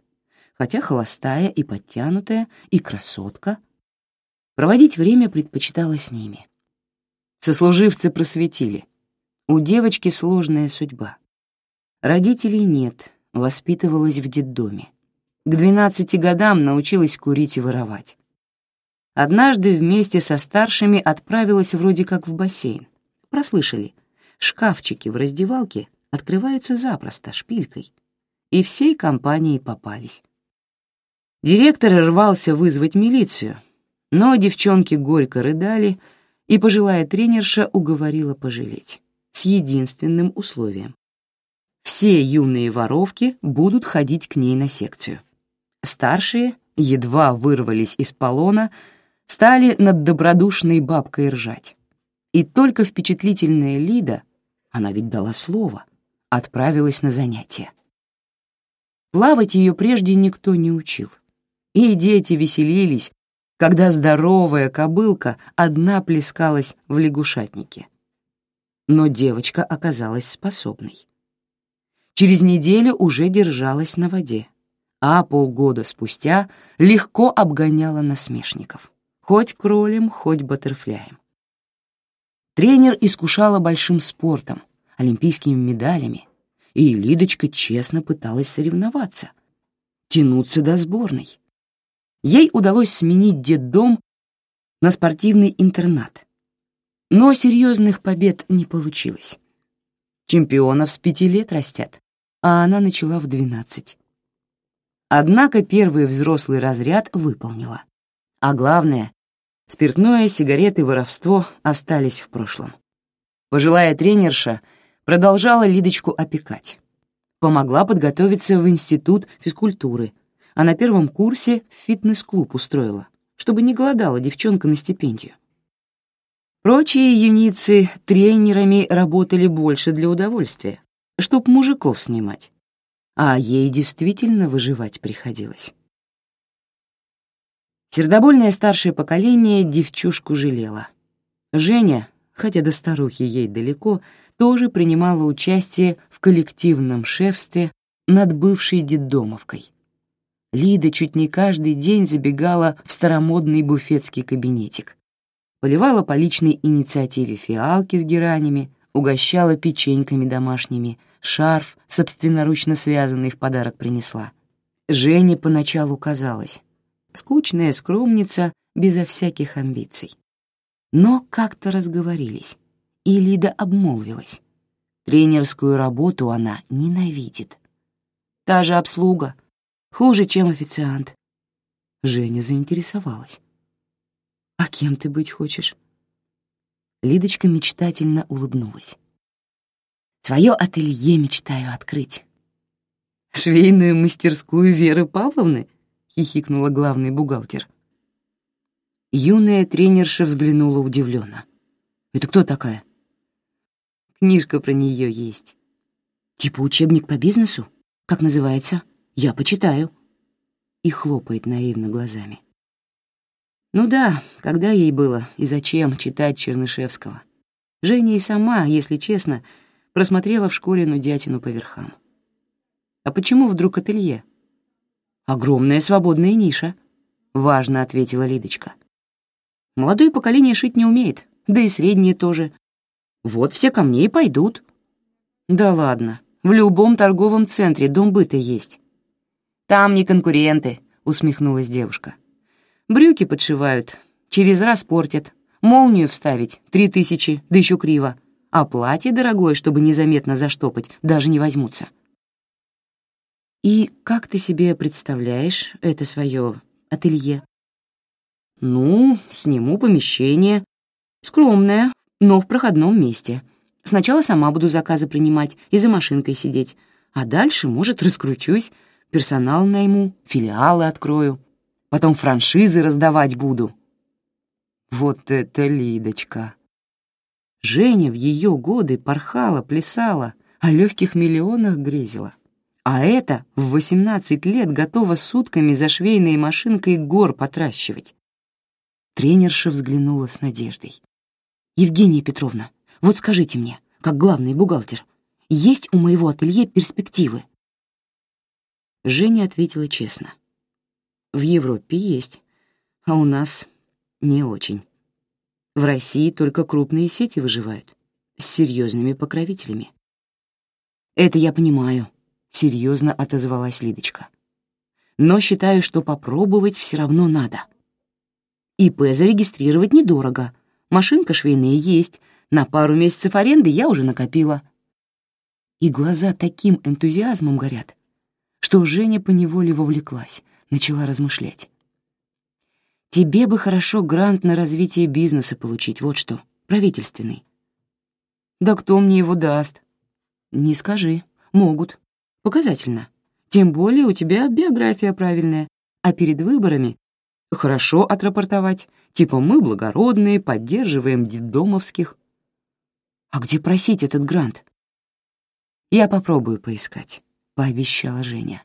[SPEAKER 1] хотя холостая и подтянутая, и красотка, проводить время предпочитала с ними. Сослуживцы просветили. У девочки сложная судьба. Родителей нет, воспитывалась в детдоме. К 12 годам научилась курить и воровать. Однажды вместе со старшими отправилась вроде как в бассейн. Прослышали. Шкафчики в раздевалке открываются запросто, шпилькой, и всей компанией попались. Директор рвался вызвать милицию, но девчонки горько рыдали, и пожилая тренерша уговорила пожалеть, с единственным условием. Все юные воровки будут ходить к ней на секцию. Старшие, едва вырвались из полона, стали над добродушной бабкой ржать. И только впечатлительная Лида, она ведь дала слово, отправилась на занятия. Плавать ее прежде никто не учил. И дети веселились, когда здоровая кобылка одна плескалась в лягушатнике. Но девочка оказалась способной. Через неделю уже держалась на воде, а полгода спустя легко обгоняла насмешников, хоть кролем, хоть баттерфляем. Тренер искушала большим спортом, олимпийскими медалями, и Лидочка честно пыталась соревноваться, тянуться до сборной. Ей удалось сменить детдом на спортивный интернат. Но серьезных побед не получилось. Чемпионов с пяти лет растят, а она начала в двенадцать. Однако первый взрослый разряд выполнила. А главное, спиртное, сигареты, воровство остались в прошлом. Пожилая тренерша — продолжала Лидочку опекать. Помогла подготовиться в институт физкультуры, а на первом курсе фитнес-клуб устроила, чтобы не голодала девчонка на стипендию. Прочие юницы тренерами работали больше для удовольствия, чтоб мужиков снимать, а ей действительно выживать приходилось. Сердобольное старшее поколение девчушку жалело. Женя, хотя до старухи ей далеко, тоже принимала участие в коллективном шефстве над бывшей детдомовкой. Лида чуть не каждый день забегала в старомодный буфетский кабинетик. Поливала по личной инициативе фиалки с геранями, угощала печеньками домашними, шарф собственноручно связанный в подарок принесла. Жене поначалу казалось, скучная скромница безо всяких амбиций. Но как-то разговорились, и Лида обмолвилась. Тренерскую работу она ненавидит. Та же обслуга, хуже, чем официант. Женя заинтересовалась. «А кем ты быть хочешь?» Лидочка мечтательно улыбнулась. «Свое ателье мечтаю открыть». «Швейную мастерскую Веры Павловны?» — хихикнула главный бухгалтер. Юная тренерша взглянула удивленно. «Это кто такая?» «Книжка про нее есть». «Типа учебник по бизнесу? Как называется? Я почитаю». И хлопает наивно глазами. Ну да, когда ей было и зачем читать Чернышевского? Женя и сама, если честно, просмотрела в школе нудятину по верхам. А почему вдруг ателье? Огромная свободная ниша, — важно ответила Лидочка. Молодое поколение шить не умеет, да и среднее тоже. Вот все ко мне и пойдут. Да ладно, в любом торговом центре дом быта есть. Там не конкуренты, усмехнулась девушка. Брюки подшивают, через раз портят. Молнию вставить — три тысячи, да еще криво. А платье дорогое, чтобы незаметно заштопать, даже не возьмутся. И как ты себе представляешь это свое ателье? «Ну, сниму помещение. Скромное, но в проходном месте. Сначала сама буду заказы принимать и за машинкой сидеть, а дальше, может, раскручусь, персонал найму, филиалы открою, потом франшизы раздавать буду». Вот это Лидочка! Женя в ее годы порхала, плясала, о легких миллионах грезила. А это в 18 лет готова сутками за швейной машинкой гор потращивать. Тренерша взглянула с надеждой. «Евгения Петровна, вот скажите мне, как главный бухгалтер, есть у моего ателье перспективы?» Женя ответила честно. «В Европе есть, а у нас не очень. В России только крупные сети выживают, с серьезными покровителями». «Это я понимаю», — серьезно отозвалась Лидочка. «Но считаю, что попробовать все равно надо». ИП зарегистрировать недорого. Машинка швейная есть. На пару месяцев аренды я уже накопила. И глаза таким энтузиазмом горят, что Женя поневоле вовлеклась, начала размышлять. Тебе бы хорошо грант на развитие бизнеса получить, вот что, правительственный. Да кто мне его даст? Не скажи. Могут. Показательно. Тем более у тебя биография правильная, а перед выборами Хорошо отрапортовать, типа мы благородные, поддерживаем детдомовских. А где просить этот грант? Я попробую поискать, пообещала Женя.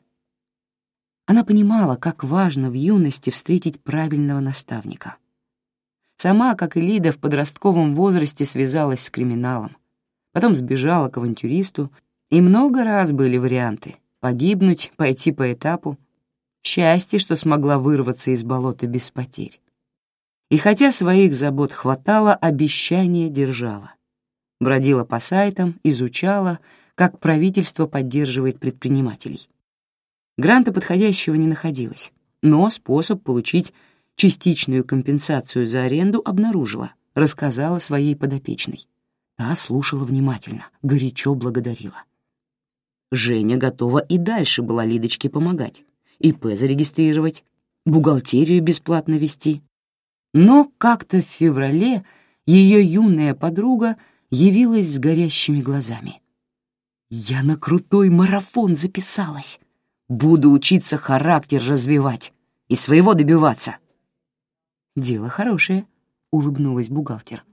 [SPEAKER 1] Она понимала, как важно в юности встретить правильного наставника. Сама, как и Лида, в подростковом возрасте связалась с криминалом, потом сбежала к авантюристу, и много раз были варианты — погибнуть, пойти по этапу, Счастье, что смогла вырваться из болота без потерь. И хотя своих забот хватало, обещание держала. Бродила по сайтам, изучала, как правительство поддерживает предпринимателей. Гранта подходящего не находилось, но способ получить частичную компенсацию за аренду обнаружила, рассказала своей подопечной. Та слушала внимательно, горячо благодарила. Женя готова и дальше была Лидочке помогать. ИП зарегистрировать, бухгалтерию бесплатно вести. Но как-то в феврале ее юная подруга явилась с горящими глазами. «Я на крутой марафон записалась. Буду учиться характер развивать и своего добиваться». «Дело хорошее», — улыбнулась бухгалтер.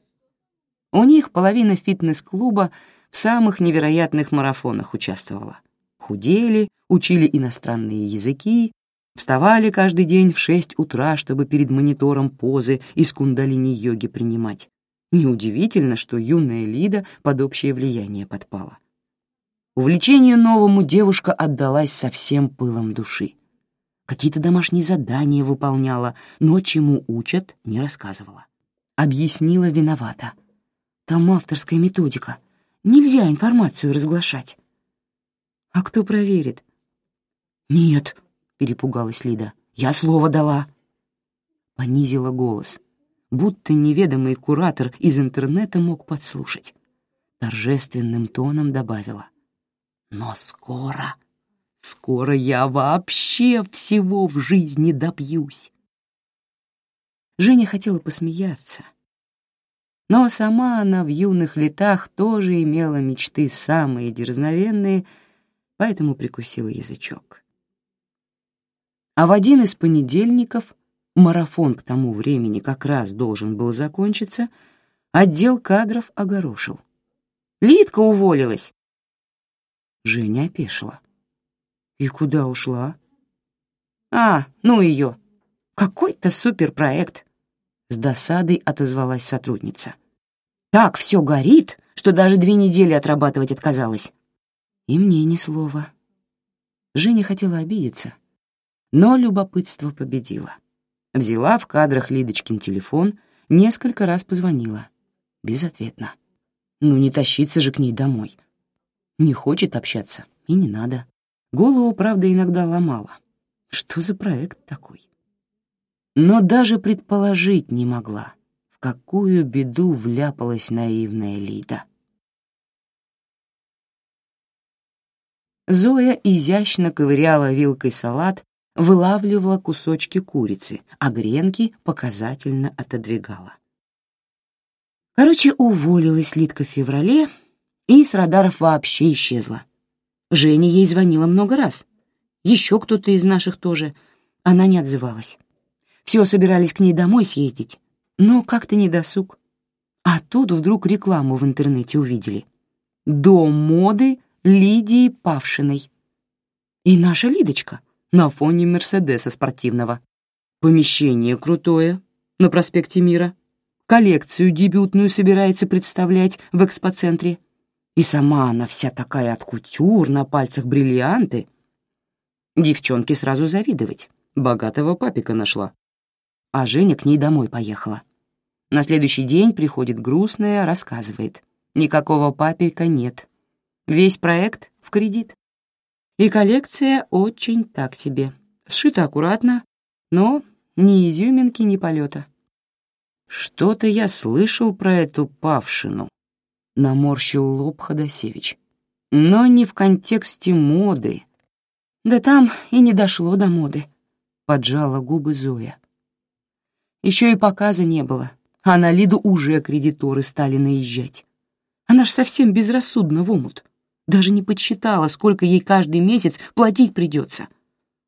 [SPEAKER 1] У них половина фитнес-клуба в самых невероятных марафонах участвовала. Худели, учили иностранные языки, Вставали каждый день в шесть утра, чтобы перед монитором позы из кундалини-йоги принимать. Неудивительно, что юная Лида под общее влияние подпала. Увлечению новому девушка отдалась со всем пылом души. Какие-то домашние задания выполняла, но чему учат, не рассказывала. Объяснила виновата. Там авторская методика. Нельзя информацию разглашать. А кто проверит? Нет, перепугалась Лида. Я слово дала. Понизила голос, будто неведомый куратор из интернета мог подслушать. Торжественным тоном добавила. Но скоро, скоро я вообще всего в жизни добьюсь. Женя хотела посмеяться, но сама она в юных летах тоже имела мечты самые дерзновенные, поэтому прикусила язычок. А в один из понедельников, марафон к тому времени как раз должен был закончиться, отдел кадров огорошил. «Лидка уволилась!» Женя опешила. «И куда ушла?» «А, ну ее! Какой-то суперпроект!» С досадой отозвалась сотрудница. Так все горит, что даже две недели отрабатывать отказалась. И мне ни слова. Женя хотела обидеться, но любопытство победило. Взяла в кадрах Лидочкин телефон, несколько раз позвонила. Безответно. Ну, не тащиться же к ней домой. Не хочет общаться, и не надо. Голову, правда, иногда ломала. Что за проект такой? Но даже предположить не могла, какую беду вляпалась наивная Лида. Зоя изящно ковыряла вилкой салат, вылавливала кусочки курицы, а гренки показательно отодвигала. Короче, уволилась Лидка в феврале и с радаров вообще исчезла. Женя ей звонила много раз. Еще кто-то из наших тоже. Она не отзывалась. Все собирались к ней домой съездить, но как-то не досуг. А тут вдруг рекламу в интернете увидели. «Дом моды Лидии Павшиной». И наша Лидочка на фоне Мерседеса спортивного. Помещение крутое, на проспекте Мира. Коллекцию дебютную собирается представлять в экспоцентре. И сама она вся такая от кутюр, на пальцах бриллианты. Девчонке сразу завидовать. Богатого папика нашла. А Женя к ней домой поехала. На следующий день приходит грустная, рассказывает. Никакого папика нет. Весь проект в кредит. И коллекция очень так себе. Сшита аккуратно, но ни изюминки, ни полета. Что-то я слышал про эту павшину. Наморщил лоб Ходосевич. Но не в контексте моды. Да там и не дошло до моды. Поджала губы Зоя. Еще и показа не было, а на Лиду уже кредиторы стали наезжать. Она ж совсем безрассудна в омут. Даже не подсчитала, сколько ей каждый месяц платить придется.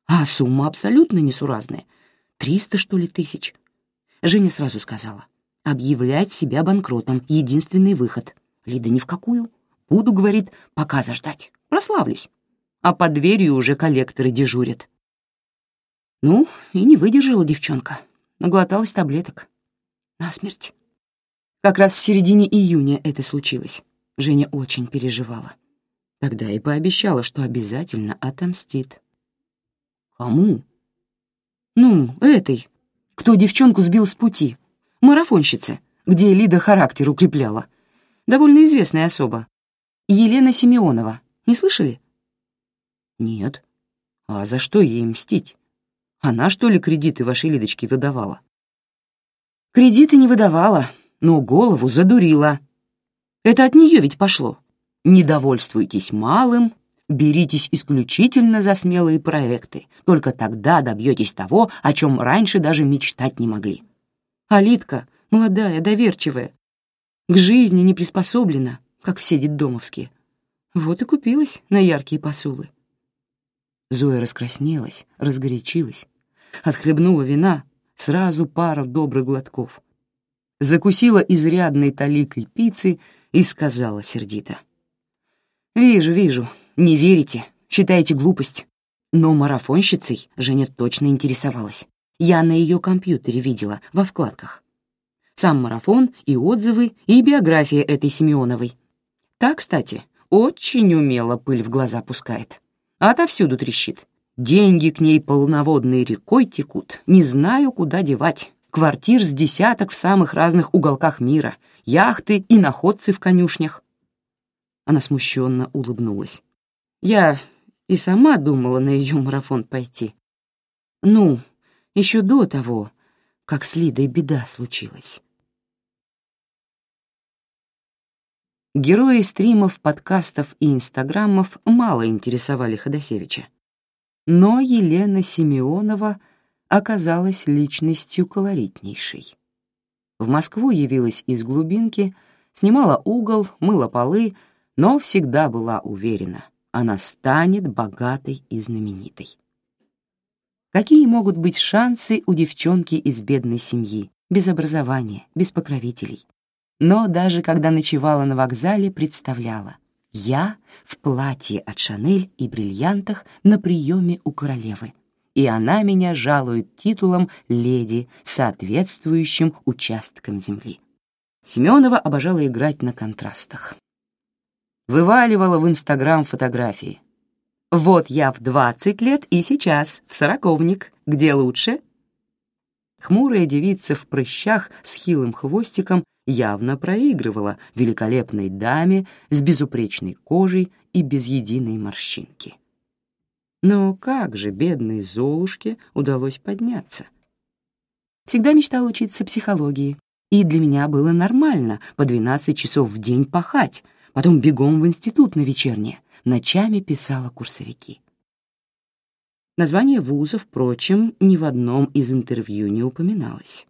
[SPEAKER 1] А сумма абсолютно несуразная. Триста, что ли, тысяч. Женя сразу сказала. Объявлять себя банкротом — единственный выход. Лида ни в какую. Буду, говорит, пока заждать. Прославлюсь. А под дверью уже коллекторы дежурят. Ну, и не выдержала девчонка. Наглоталась таблеток насмерть. Как раз в середине июня это случилось. Женя очень переживала. Тогда и пообещала, что обязательно отомстит. Кому? Ну, этой, кто девчонку сбил с пути. Марафонщице, где Лида характер укрепляла. Довольно известная особа. Елена Семенова. Не слышали? Нет. А за что ей мстить? Она, что ли, кредиты вашей Лидочке выдавала? Кредиты не выдавала, но голову задурила. Это от нее ведь пошло. Недовольствуйтесь малым, беритесь исключительно за смелые проекты. Только тогда добьетесь того, о чем раньше даже мечтать не могли. А Литка, молодая, доверчивая, к жизни не приспособлена, как все детдомовские. Вот и купилась на яркие посулы. Зоя раскраснелась, разгорячилась, отхлебнула вина, сразу пару добрых глотков. Закусила изрядной таликой пиццы и сказала сердито. «Вижу, вижу, не верите, считаете глупость. Но марафонщицей Женя точно интересовалась. Я на ее компьютере видела, во вкладках. Сам марафон и отзывы, и биография этой Семеновой. Та, кстати, очень умело пыль в глаза пускает. Отовсюду трещит. Деньги к ней полноводной рекой текут. Не знаю, куда девать. Квартир с десяток в самых разных уголках мира. Яхты и находцы в конюшнях. Она смущенно улыбнулась. Я и сама думала на ее марафон пойти. Ну, еще до того, как с Лидой беда случилась. Герои стримов, подкастов и инстаграмов мало интересовали Ходосевича. Но Елена Симеонова оказалась личностью колоритнейшей. В Москву явилась из глубинки, снимала угол, мыла полы, но всегда была уверена, она станет богатой и знаменитой. Какие могут быть шансы у девчонки из бедной семьи, без образования, без покровителей? Но даже когда ночевала на вокзале, представляла, я в платье от Шанель и бриллиантах на приеме у королевы, и она меня жалует титулом леди, соответствующим участкам земли. Семенова обожала играть на контрастах. Вываливала в Инстаграм фотографии, вот я в двадцать лет и сейчас, в сороковник. Где лучше? Хмурая девица в прыщах с хилым хвостиком явно проигрывала великолепной даме с безупречной кожей и без единой морщинки. Но как же бедной Золушке удалось подняться? Всегда мечтала учиться психологии, и для меня было нормально по 12 часов в день пахать, потом бегом в институт на вечернее ночами писала курсовики. Название вуза, впрочем, ни в одном из интервью не упоминалось.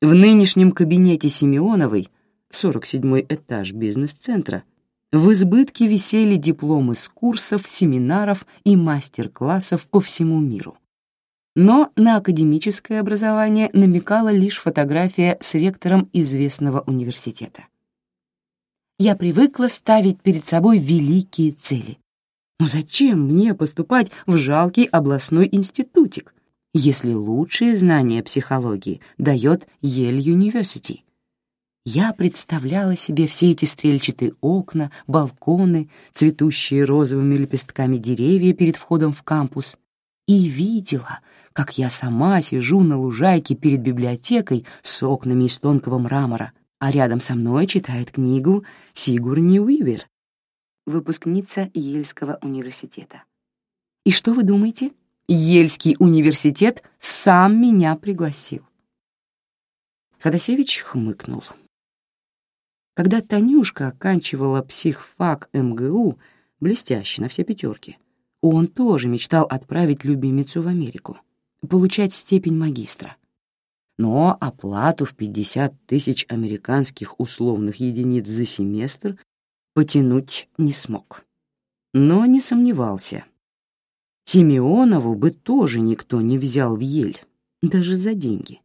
[SPEAKER 1] В нынешнем кабинете Симеоновой, 47-й этаж бизнес-центра, в избытке висели дипломы с курсов, семинаров и мастер-классов по всему миру. Но на академическое образование намекала лишь фотография с ректором известного университета я привыкла ставить перед собой великие цели. Но зачем мне поступать в жалкий областной институтик, если лучшие знания психологии дает Ель Юниверсити? Я представляла себе все эти стрельчатые окна, балконы, цветущие розовыми лепестками деревья перед входом в кампус и видела, как я сама сижу на лужайке перед библиотекой с окнами из тонкого мрамора — а рядом со мной читает книгу Сигурни Уивер, выпускница Ельского университета. И что вы думаете? Ельский университет сам меня пригласил. Ходосевич хмыкнул. Когда Танюшка оканчивала психфак МГУ, блестяще на все пятерки, он тоже мечтал отправить любимицу в Америку, получать степень магистра но оплату в 50 тысяч американских условных единиц за семестр потянуть не смог. Но не сомневался. Симеонову бы тоже никто не взял в ель, даже за деньги.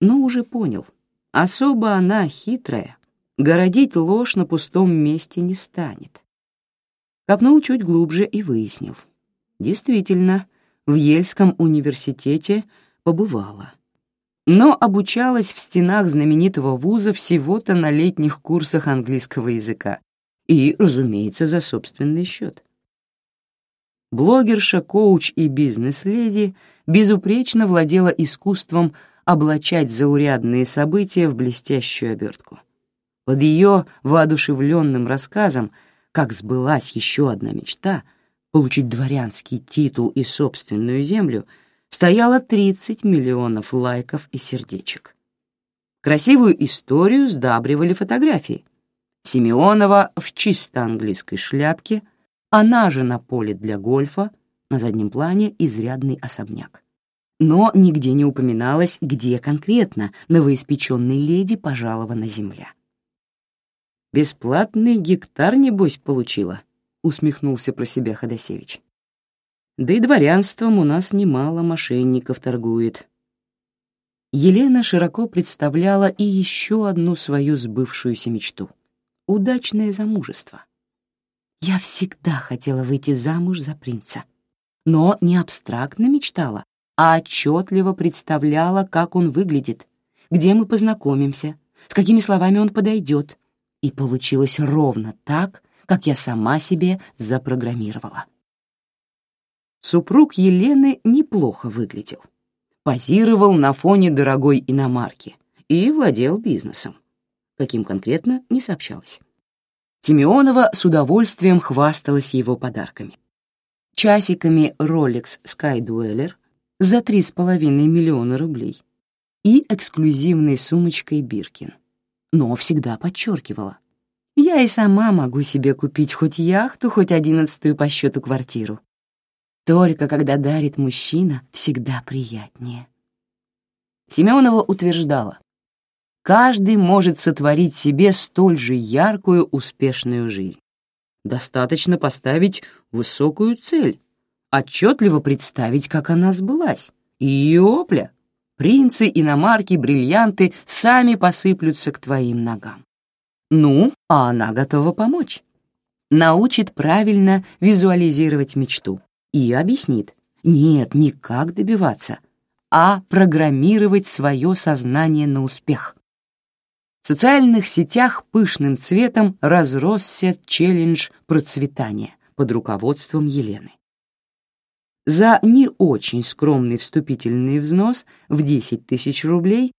[SPEAKER 1] Но уже понял, особо она хитрая, городить ложь на пустом месте не станет. Копнул чуть глубже и выяснил. Действительно, в Ельском университете побывала но обучалась в стенах знаменитого вуза всего-то на летних курсах английского языка и, разумеется, за собственный счет. Блогерша, коуч и бизнес-леди безупречно владела искусством облачать заурядные события в блестящую обертку. Под ее воодушевленным рассказом, как сбылась еще одна мечта — получить дворянский титул и собственную землю — стояло 30 миллионов лайков и сердечек. Красивую историю сдабривали фотографии. Симеонова в чисто английской шляпке, она же на поле для гольфа, на заднем плане изрядный особняк. Но нигде не упоминалось, где конкретно новоиспеченной леди пожалована земля. «Бесплатный гектар, небось, получила», — усмехнулся про себя Ходосевич. Да и дворянством у нас немало мошенников торгует. Елена широко представляла и еще одну свою сбывшуюся мечту — удачное замужество. Я всегда хотела выйти замуж за принца. но не абстрактно мечтала, а отчетливо представляла, как он выглядит, где мы познакомимся, с какими словами он подойдет. И получилось ровно так, как я сама себе запрограммировала. Супруг Елены неплохо выглядел. Позировал на фоне дорогой иномарки и владел бизнесом. Каким конкретно, не сообщалось. Тимеонова с удовольствием хвасталась его подарками. Часиками Rolex Skydweller за 3,5 миллиона рублей и эксклюзивной сумочкой Биркин. Но всегда подчеркивала. Я и сама могу себе купить хоть яхту, хоть одиннадцатую по счету квартиру. Только когда дарит мужчина, всегда приятнее. Семенова утверждала, каждый может сотворить себе столь же яркую, успешную жизнь. Достаточно поставить высокую цель, отчетливо представить, как она сбылась. И опля, принцы, иномарки, бриллианты сами посыплются к твоим ногам. Ну, а она готова помочь. Научит правильно визуализировать мечту и объяснит, нет, не как добиваться, а программировать свое сознание на успех. В социальных сетях пышным цветом разросся челлендж процветания под руководством Елены. За не очень скромный вступительный взнос в 10 тысяч рублей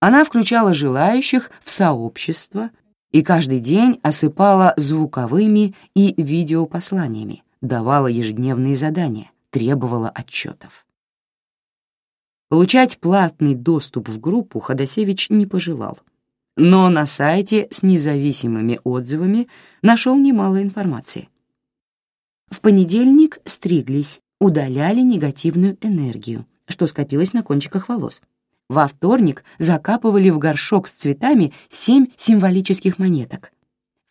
[SPEAKER 1] она включала желающих в сообщество и каждый день осыпала звуковыми и видеопосланиями, давала ежедневные задания, требовала отчетов. Получать платный доступ в группу Ходосевич не пожелал — но на сайте с независимыми отзывами нашел немало информации. В понедельник стриглись, удаляли негативную энергию, что скопилось на кончиках волос. Во вторник закапывали в горшок с цветами семь символических монеток.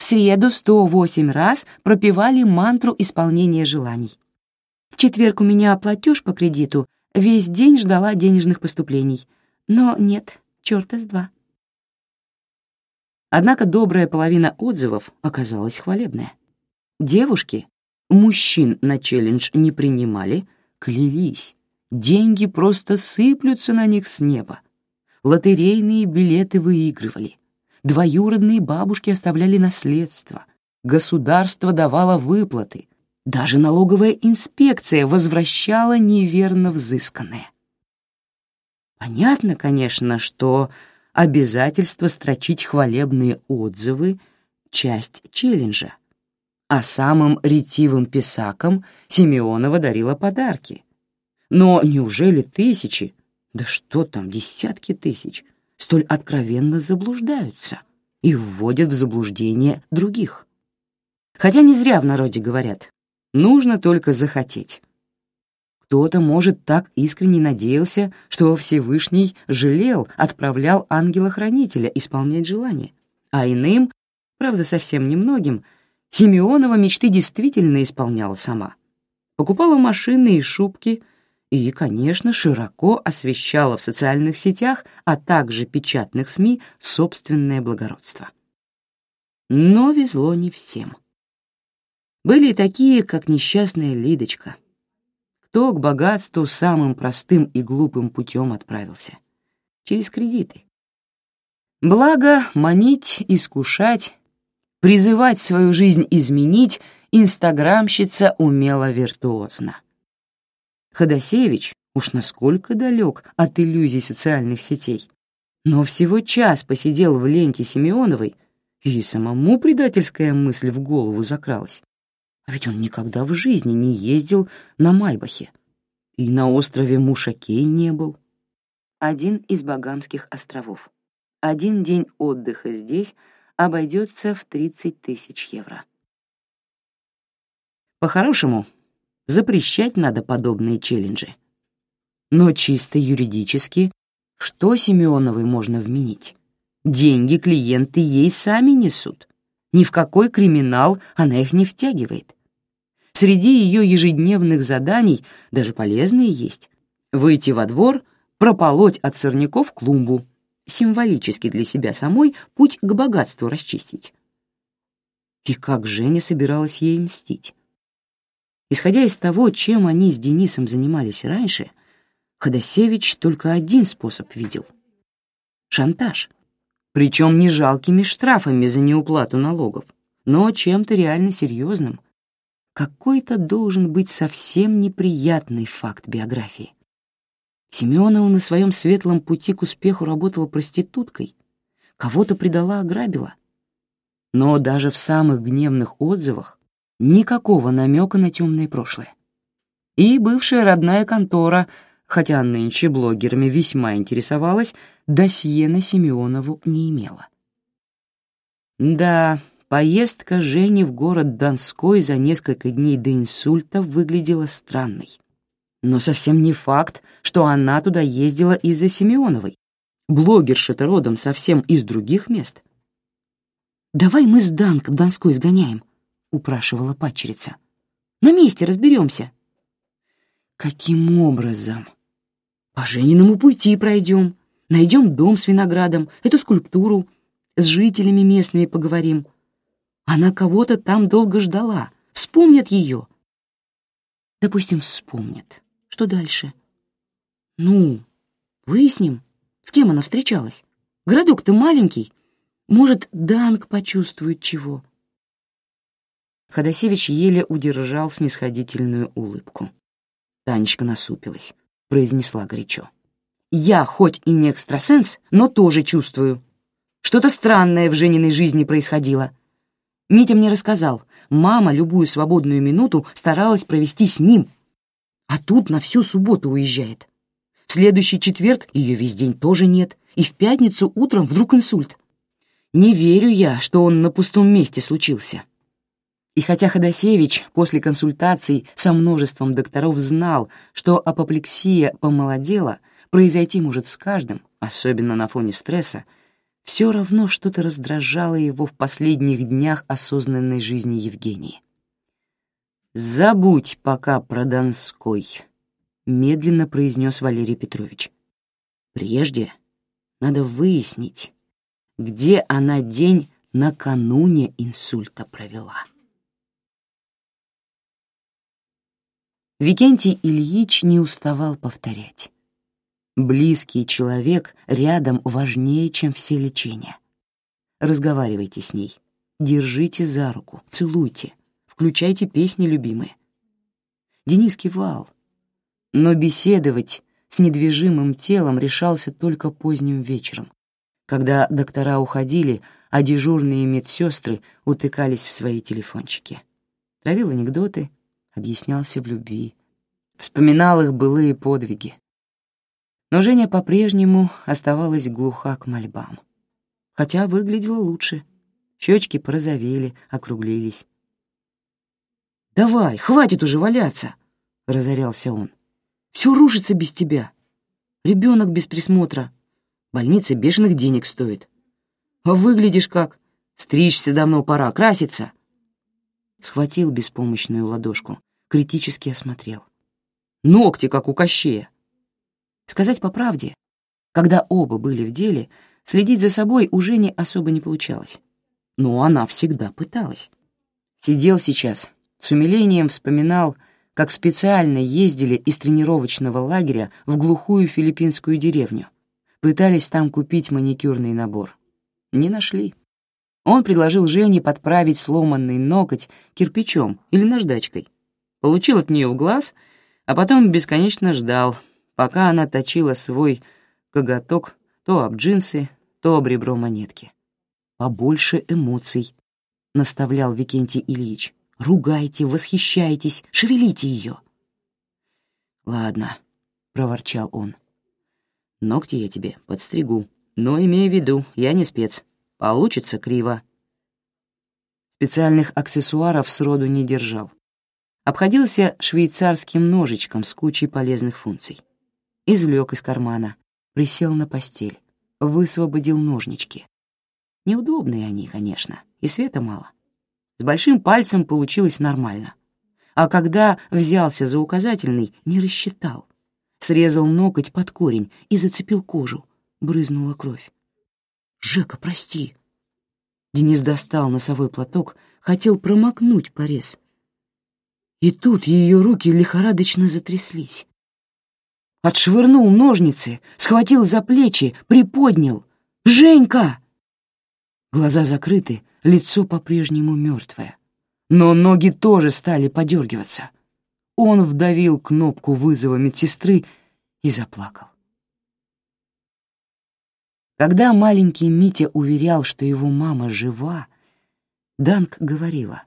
[SPEAKER 1] В среду 108 раз пропевали мантру исполнения желаний. В четверг у меня платеж по кредиту, весь день ждала денежных поступлений. Но нет, черта с два. Однако добрая половина отзывов оказалась хвалебная. Девушки, мужчин на челлендж не принимали, клялись. Деньги просто сыплются на них с неба. Лотерейные билеты выигрывали. Двоюродные бабушки оставляли наследство. Государство давало выплаты. Даже налоговая инспекция возвращала неверно взысканное. Понятно, конечно, что обязательство строчить хвалебные отзывы — часть челленджа. А самым ретивым писакам Симеонова дарила подарки. Но неужели тысячи, да что там, десятки тысяч, столь откровенно заблуждаются и вводят в заблуждение других? Хотя не зря в народе говорят, нужно только захотеть. Кто-то, может, так искренне надеялся, что Всевышний жалел, отправлял ангела-хранителя исполнять желания, а иным, правда, совсем немногим, Симеонова мечты действительно исполняла сама. Покупала машины и шубки и, конечно, широко освещала в социальных сетях, а также печатных СМИ собственное благородство. Но везло не всем. Были и такие, как несчастная Лидочка — кто к богатству самым простым и глупым путем отправился? Через кредиты. Благо, манить, искушать, призывать свою жизнь изменить инстаграмщица умела виртуозно. Ходосевич уж насколько далек от иллюзий социальных сетей, но всего час посидел в ленте Симеоновой, и самому предательская мысль в голову закралась. А ведь он никогда в жизни не ездил на Майбахе. И на острове Мушакей не был. Один из Багамских островов. Один день отдыха здесь обойдется в 30 тысяч евро. По-хорошему, запрещать надо подобные челленджи. Но чисто юридически, что Семеновой можно вменить? Деньги клиенты ей сами несут. Ни в какой криминал она их не втягивает. Среди ее ежедневных заданий даже полезные есть. Выйти во двор, прополоть от сорняков клумбу, символически для себя самой путь к богатству расчистить. И как Женя собиралась ей мстить? Исходя из того, чем они с Денисом занимались раньше, Ходосевич только один способ видел — шантаж. Причем не жалкими штрафами за неуплату налогов, но чем-то реально серьезным. Какой-то должен быть совсем неприятный факт биографии. Семенова на своем светлом пути к успеху работала проституткой, кого-то предала, ограбила. Но даже в самых гневных отзывах никакого намека на темное прошлое. И бывшая родная контора, хотя нынче блогерами весьма интересовалась, досье на Семенову не имела. Да, поездка Жени в город Донской за несколько дней до инсульта выглядела странной. Но совсем не факт, что она туда ездила из-за Семеновой. Блогерша-то родом совсем из других мест. «Давай мы с Данк в Донской сгоняем», — упрашивала падчерица. «На месте разберемся». «Каким образом?» «По Жениному пути пройдем, найдем дом с виноградом, эту скульптуру, с жителями местными поговорим. Она кого-то там долго ждала, вспомнят ее». «Допустим, вспомнят. Что дальше? Ну, выясним, с кем она встречалась. Городок-то маленький. Может, Данг почувствует чего. Ходосевич еле удержал снисходительную улыбку. Танечка насупилась, произнесла горячо. «Я хоть и не экстрасенс, но тоже чувствую. Что-то странное в Жениной жизни происходило. Митя мне рассказал, мама любую свободную минуту старалась провести с ним, а тут на всю субботу уезжает. В следующий четверг ее весь день тоже нет, и в пятницу утром вдруг инсульт. Не верю я, что он на пустом месте случился. И хотя Ходосевич после консультаций со множеством докторов знал, что апоплексия помолодела, произойти может с каждым, особенно на фоне стресса, все равно что-то раздражало его в последних днях осознанной жизни Евгении. «Забудь пока про Донской», — медленно произнес Валерий Петрович. «Прежде надо выяснить, где она день накануне инсульта провела». Викентий Ильич не уставал повторять. Близкий человек рядом важнее, чем все лечения. Разговаривайте с ней, держите за руку, целуйте — Включайте песни любимые. Денис кивал, но беседовать с недвижимым телом решался только поздним вечером, когда доктора уходили, а дежурные медсестры утыкались в свои телефончики. Травил анекдоты, объяснялся в любви, вспоминал их былые подвиги. Но Женя по-прежнему оставалась глуха к мольбам. Хотя выглядела лучше. Щечки порозовели, округлились. «Давай, хватит уже валяться!» — разорялся он. «Все рушится без тебя. Ребенок без присмотра. Больница бешеных денег стоит. А выглядишь как? Стричься давно пора, краситься!» Схватил беспомощную ладошку, критически осмотрел. «Ногти, как у Кощея!» Сказать по правде, когда оба были в деле, следить за собой уже не особо не получалось. Но она всегда пыталась. Сидел сейчас, с умилением вспоминал, как специально ездили из тренировочного лагеря в глухую филиппинскую деревню. Пытались там купить маникюрный набор. Не нашли. Он предложил Жене подправить сломанный ноготь кирпичом или наждачкой. Получил от нее в глаз, а потом бесконечно ждал, пока она точила свой коготок то об джинсы, то об ребро монетки. «Побольше эмоций», — наставлял Викентий Ильич. Ругайте, восхищайтесь, шевелите ее. «Ладно», — проворчал он. «Ногти я тебе подстригу, но имей в виду, я не спец. Получится криво». Специальных аксессуаров сроду не держал. Обходился швейцарским ножичком с кучей полезных функций. Извлек из кармана, присел на постель, высвободил ножнички. Неудобные они, конечно, и света мало. С большим пальцем получилось нормально. А когда взялся за указательный, не рассчитал. Срезал ноготь под корень и зацепил кожу. Брызнула кровь. «Жека, прости!» Денис достал носовой платок, хотел промокнуть порез. И тут ее руки лихорадочно затряслись. Отшвырнул ножницы, схватил за плечи, приподнял. «Женька!» Глаза закрыты, лицо по-прежнему мертвое. Но ноги тоже стали подергиваться. Он вдавил кнопку вызова медсестры и заплакал. Когда маленький Митя уверял, что его мама жива, Данк говорила,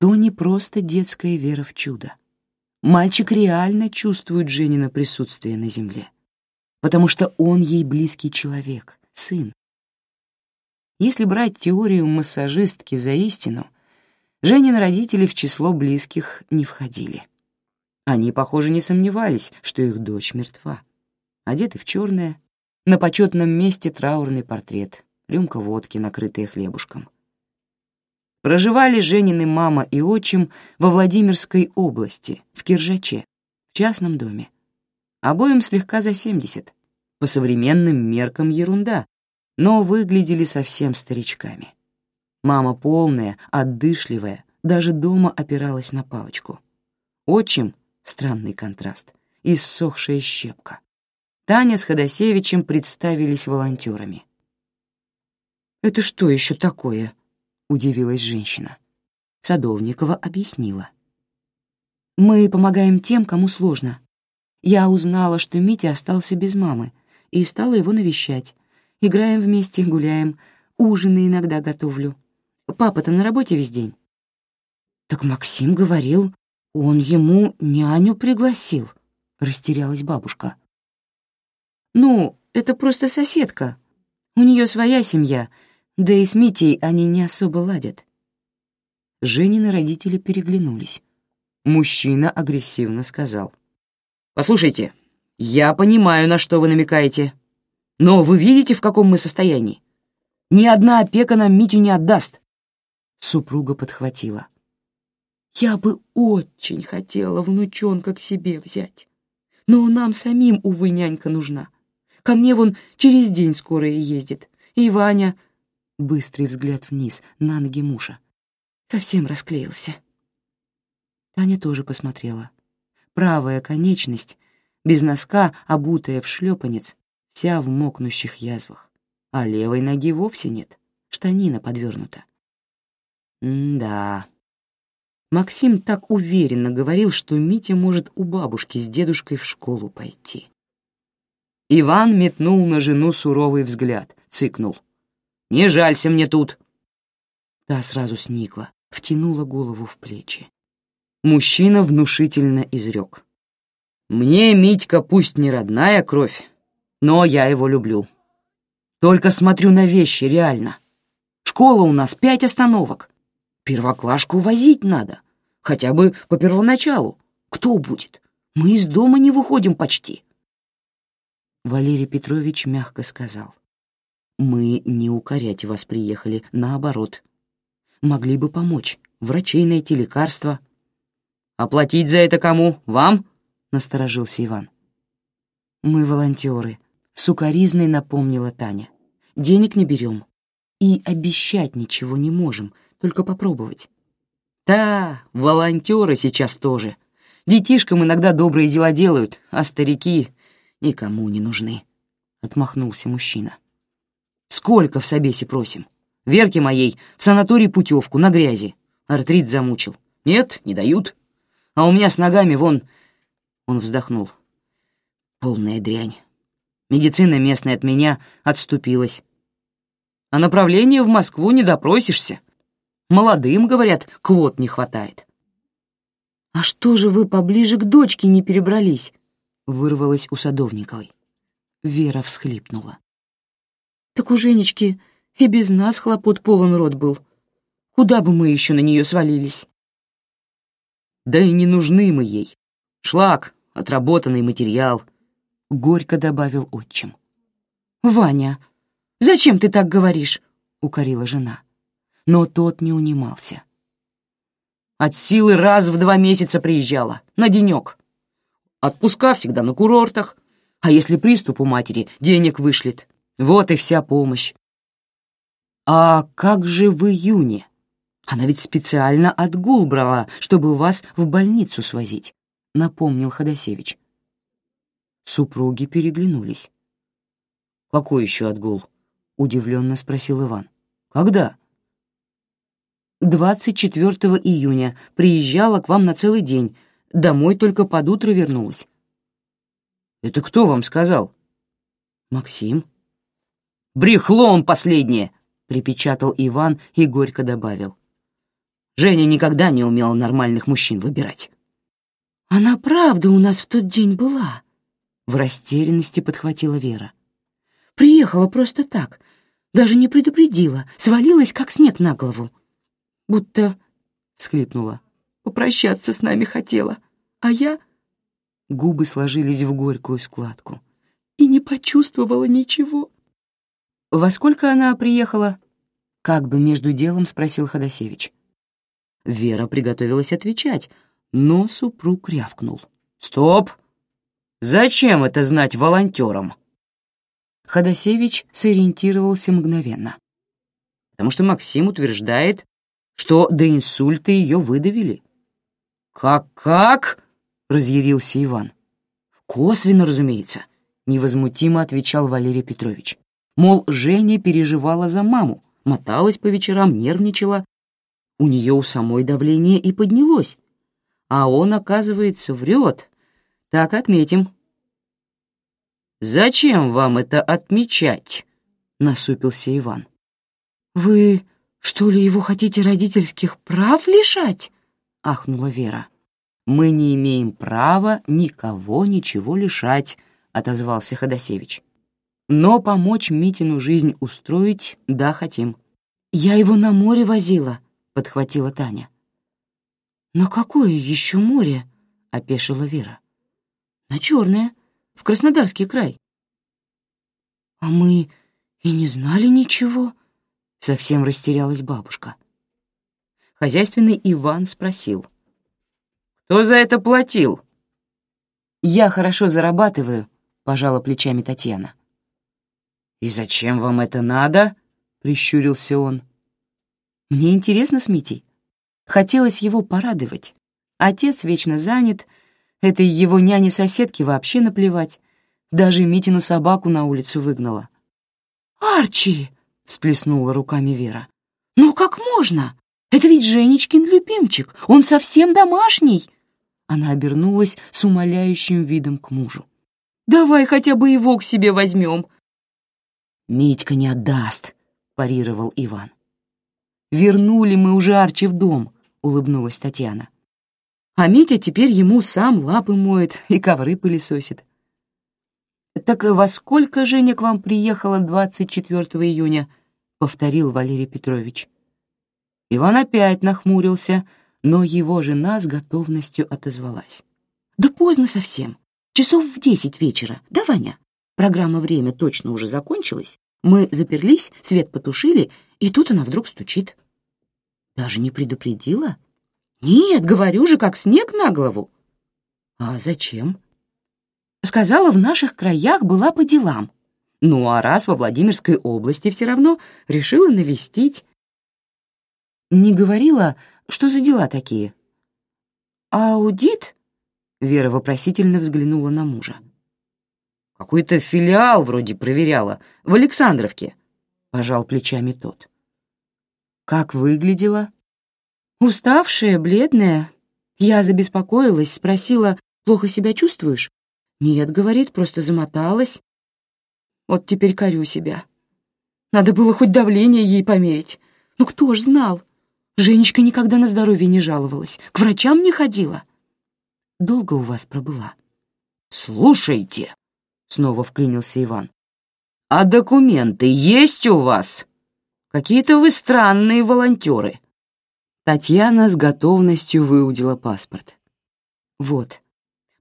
[SPEAKER 1] то не просто детская вера в чудо. Мальчик реально чувствует Женина присутствие на земле, потому что он ей близкий человек, сын. Если брать теорию массажистки за истину, Женин родители в число близких не входили. Они, похоже, не сомневались, что их дочь мертва. Одеты в черное, на почетном месте траурный портрет, рюмка водки, накрытая хлебушком. Проживали Женины мама и отчим во Владимирской области, в Киржаче, в частном доме. Обоим слегка за 70. По современным меркам ерунда, но выглядели совсем старичками. Мама полная, отдышливая, даже дома опиралась на палочку. Отчим — странный контраст, иссохшая щепка. Таня с Ходосевичем представились волонтерами. «Это что еще такое?» — удивилась женщина. Садовникова объяснила. «Мы помогаем тем, кому сложно. Я узнала, что Митя остался без мамы, и стала его навещать. Играем вместе, гуляем, ужины иногда готовлю. Папа-то на работе весь день». «Так Максим говорил, он ему няню пригласил», — растерялась бабушка. «Ну, это просто соседка. У нее своя семья, да и с Митей они не особо ладят». Женины родители переглянулись. Мужчина агрессивно сказал. «Послушайте, я понимаю, на что вы намекаете. Но вы видите, в каком мы состоянии? Ни одна опека нам Митю не отдаст». Супруга подхватила. «Я бы очень хотела внучонка к себе взять, но нам самим, увы, нянька нужна. Ко мне вон через день скорая ездит. И Ваня...» Быстрый взгляд вниз, на ноги мужа. Совсем расклеился. Таня тоже посмотрела. Правая конечность, без носка, обутая в шлепанец, вся в мокнущих язвах. А левой ноги вовсе нет, штанина подвернута. М-да. Максим так уверенно говорил, что Митя может у бабушки с дедушкой в школу пойти. Иван метнул на жену суровый взгляд, цыкнул. «Не жалься мне тут!» Та сразу сникла, втянула голову в плечи. Мужчина внушительно изрек. «Мне Митька пусть не родная кровь, но я его люблю. Только смотрю на вещи реально. Школа у нас пять остановок. Первоклашку возить надо, хотя бы по первоначалу. Кто будет? Мы из дома не выходим почти. Валерий Петрович мягко сказал. «Мы не укорять вас приехали, наоборот. Могли бы помочь, врачей найти лекарства». «Оплатить за это кому? Вам?» — насторожился Иван. «Мы волонтеры», — сукоризной напомнила Таня. «Денег не берем. И обещать ничего не можем, только попробовать». «Да, волонтеры сейчас тоже. Детишкам иногда добрые дела делают, а старики никому не нужны», — отмахнулся мужчина. «Сколько в Собесе просим? Верке моей в санаторий путевку на грязи. Артрит замучил. Нет, не дают. А у меня с ногами вон...» Он вздохнул. «Полная дрянь. Медицина местная от меня отступилась. А направление в Москву не допросишься. Молодым, говорят, квот не хватает». «А что же вы поближе к дочке не перебрались?» Вырвалось у Садовниковой. Вера всхлипнула. «Так у Женечки и без нас хлопот полон рот был. Куда бы мы еще на нее свалились?» «Да и не нужны мы ей. Шлак, отработанный материал», — горько добавил отчим. «Ваня, зачем ты так говоришь?» — укорила жена. Но тот не унимался. От силы раз в два месяца приезжала, на денек. Отпуска всегда на курортах. А если приступ у матери, денег вышлет. Вот и вся помощь. А как же в июне? Она ведь специально отгул брала, чтобы вас в больницу свозить», — напомнил Ходосевич. Супруги переглянулись. «Какой еще отгул?» — удивленно спросил Иван. «Когда?» «24 июня. Приезжала к вам на целый день. Домой только под утро вернулась». «Это кто вам сказал?» «Максим». «Брехло он последнее!» — припечатал Иван и горько добавил. «Женя никогда не умела нормальных мужчин выбирать».
[SPEAKER 2] «Она правда у нас в тот день была», —
[SPEAKER 1] в растерянности подхватила Вера.
[SPEAKER 2] «Приехала просто так, даже не предупредила, свалилась, как снег на голову. Будто...» — всхлипнула. «Попрощаться с нами хотела, а я...»
[SPEAKER 1] Губы сложились в горькую складку.
[SPEAKER 2] «И не почувствовала ничего».
[SPEAKER 1] «Во сколько она приехала?» — как бы между делом спросил Ходосевич. Вера приготовилась отвечать, но супруг рявкнул. «Стоп! Зачем это знать волонтерам?» Ходосевич сориентировался мгновенно. «Потому что Максим утверждает, что до инсульта ее выдавили». «Как-как?» — разъярился Иван. «Косвенно, разумеется», — невозмутимо отвечал Валерий Петрович. Мол, Женя переживала за маму, моталась по вечерам, нервничала. У нее у самой давление и поднялось. А он, оказывается, врет. Так отметим. «Зачем вам это отмечать?» — насупился Иван.
[SPEAKER 2] «Вы, что ли, его хотите родительских прав лишать?» — ахнула Вера.
[SPEAKER 1] «Мы не имеем права никого ничего лишать», — отозвался Ходосевич. «Но помочь Митину жизнь устроить, да, хотим».
[SPEAKER 2] «Я его на море возила», — подхватила Таня. «На какое еще море?» — опешила Вера. «На Черное в Краснодарский край. «А мы и не знали ничего», — совсем растерялась бабушка.
[SPEAKER 1] Хозяйственный Иван спросил. «Кто за это платил?» «Я хорошо зарабатываю», — пожала плечами Татьяна. «И зачем вам это надо?» — прищурился он. «Мне интересно с Митей. Хотелось его порадовать. Отец вечно занят, Этой его няне-соседке вообще наплевать. Даже Митину собаку на улицу выгнала.
[SPEAKER 2] «Арчи!» — всплеснула руками Вера.
[SPEAKER 1] «Ну как можно? Это ведь Женечкин любимчик, он совсем домашний!» Она обернулась с умоляющим видом к мужу. «Давай хотя бы его к себе возьмем!» «Митька не отдаст», — парировал Иван. «Вернули мы уже Арчи в дом», — улыбнулась Татьяна а Митя теперь ему сам лапы моет и ковры пылесосит. «Так во сколько Женя к вам приехала 24 июня?» — повторил Валерий Петрович. Иван опять нахмурился, но его жена с готовностью отозвалась. «Да поздно совсем. Часов в десять вечера. Да, Ваня? Программа «Время» точно уже закончилась. Мы заперлись, свет потушили, и тут она вдруг стучит. Даже не предупредила?» «Нет, говорю же, как снег на голову». «А зачем?» «Сказала, в наших краях была по делам. Ну, а раз во Владимирской области все равно, решила навестить». «Не говорила, что за дела такие?» «Аудит?» — Вера вопросительно взглянула на мужа. «Какой-то филиал вроде проверяла, в Александровке», — пожал плечами тот. «Как выглядела?» Уставшая, бледная. Я забеспокоилась, спросила, плохо себя чувствуешь? Нет, говорит, просто замоталась. Вот теперь корю себя. Надо было хоть давление ей померить. Ну кто ж знал? Женечка никогда на здоровье не жаловалась, к врачам не ходила. Долго у вас пробыла? Слушайте, снова вклинился Иван. А документы есть у вас? Какие-то вы странные волонтеры. Татьяна с готовностью выудила паспорт. Вот.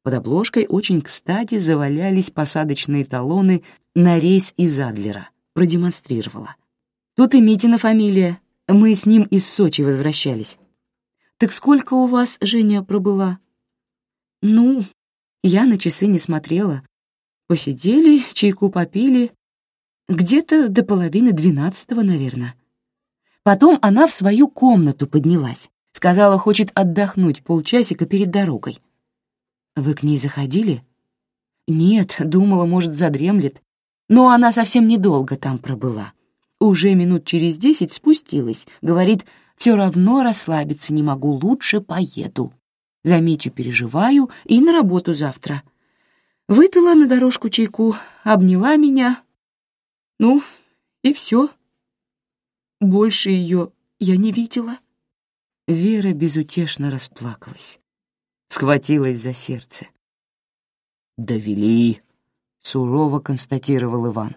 [SPEAKER 1] Под обложкой очень кстати завалялись посадочные талоны на рейс из Адлера. Продемонстрировала. Тут и Митина фамилия. Мы с ним из Сочи возвращались. Так сколько у вас, Женя, пробыла? Ну, я на часы не смотрела. Посидели, чайку попили. Где-то до половины двенадцатого, наверное.
[SPEAKER 2] Потом она в свою комнату поднялась. Сказала, хочет отдохнуть полчасика перед дорогой. Вы к ней заходили? Нет, думала, может, задремлет. Но она совсем недолго там пробыла. Уже минут через десять спустилась. Говорит, все равно расслабиться не могу, лучше поеду. За Митю переживаю и на работу завтра. Выпила на дорожку чайку, обняла меня. Ну, и все. Больше ее я не видела.
[SPEAKER 1] Вера безутешно расплакалась, схватилась за сердце. «Довели», — сурово констатировал Иван.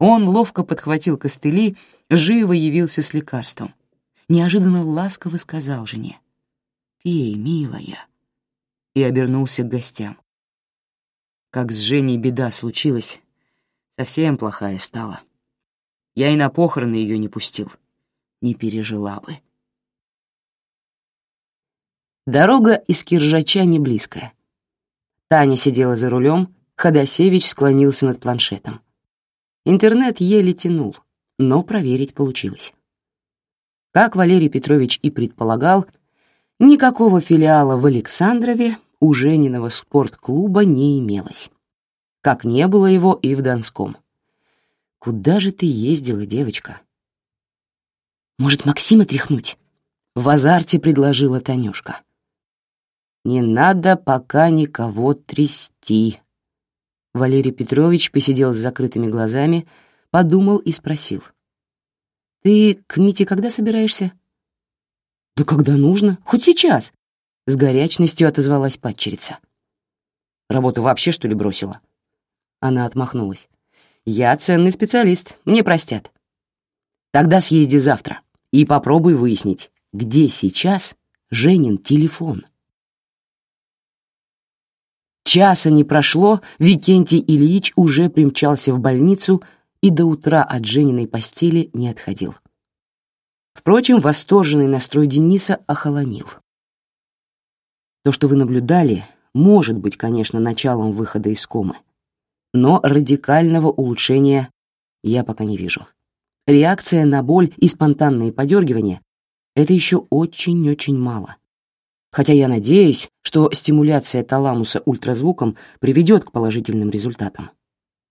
[SPEAKER 1] Он ловко подхватил костыли, живо явился с лекарством. Неожиданно ласково сказал жене. «Пей, милая», и обернулся к гостям. Как с Женей беда случилась, совсем плохая стала. Я и на похороны ее не пустил. Не пережила бы. Дорога из Киржача не близкая. Таня сидела за рулем, Ходосевич склонился над планшетом. Интернет еле тянул, но проверить получилось. Как Валерий Петрович и предполагал, никакого филиала в Александрове у Жениного спортклуба не имелось. Как не было его и в Донском. «Куда же ты ездила, девочка?»
[SPEAKER 2] «Может, Максима тряхнуть?»
[SPEAKER 1] — в азарте предложила Танюшка. «Не надо пока никого трясти». Валерий Петрович посидел с закрытыми глазами, подумал и спросил. «Ты к Мите когда собираешься?» «Да когда нужно, хоть сейчас», — с горячностью отозвалась падчерица. «Работу вообще, что ли, бросила?» Она отмахнулась. «Я ценный специалист, мне простят». «Тогда съезди завтра и попробуй выяснить, где сейчас Женин телефон». Часа не прошло, Викентий Ильич уже примчался в больницу и до утра от Жениной постели не отходил. Впрочем, восторженный настрой Дениса охолонил. То, что вы наблюдали, может быть, конечно, началом выхода из комы, но радикального улучшения я пока не вижу. Реакция на боль и спонтанные подергивания — это еще очень-очень мало хотя я надеюсь, что стимуляция таламуса ультразвуком приведет к положительным результатам.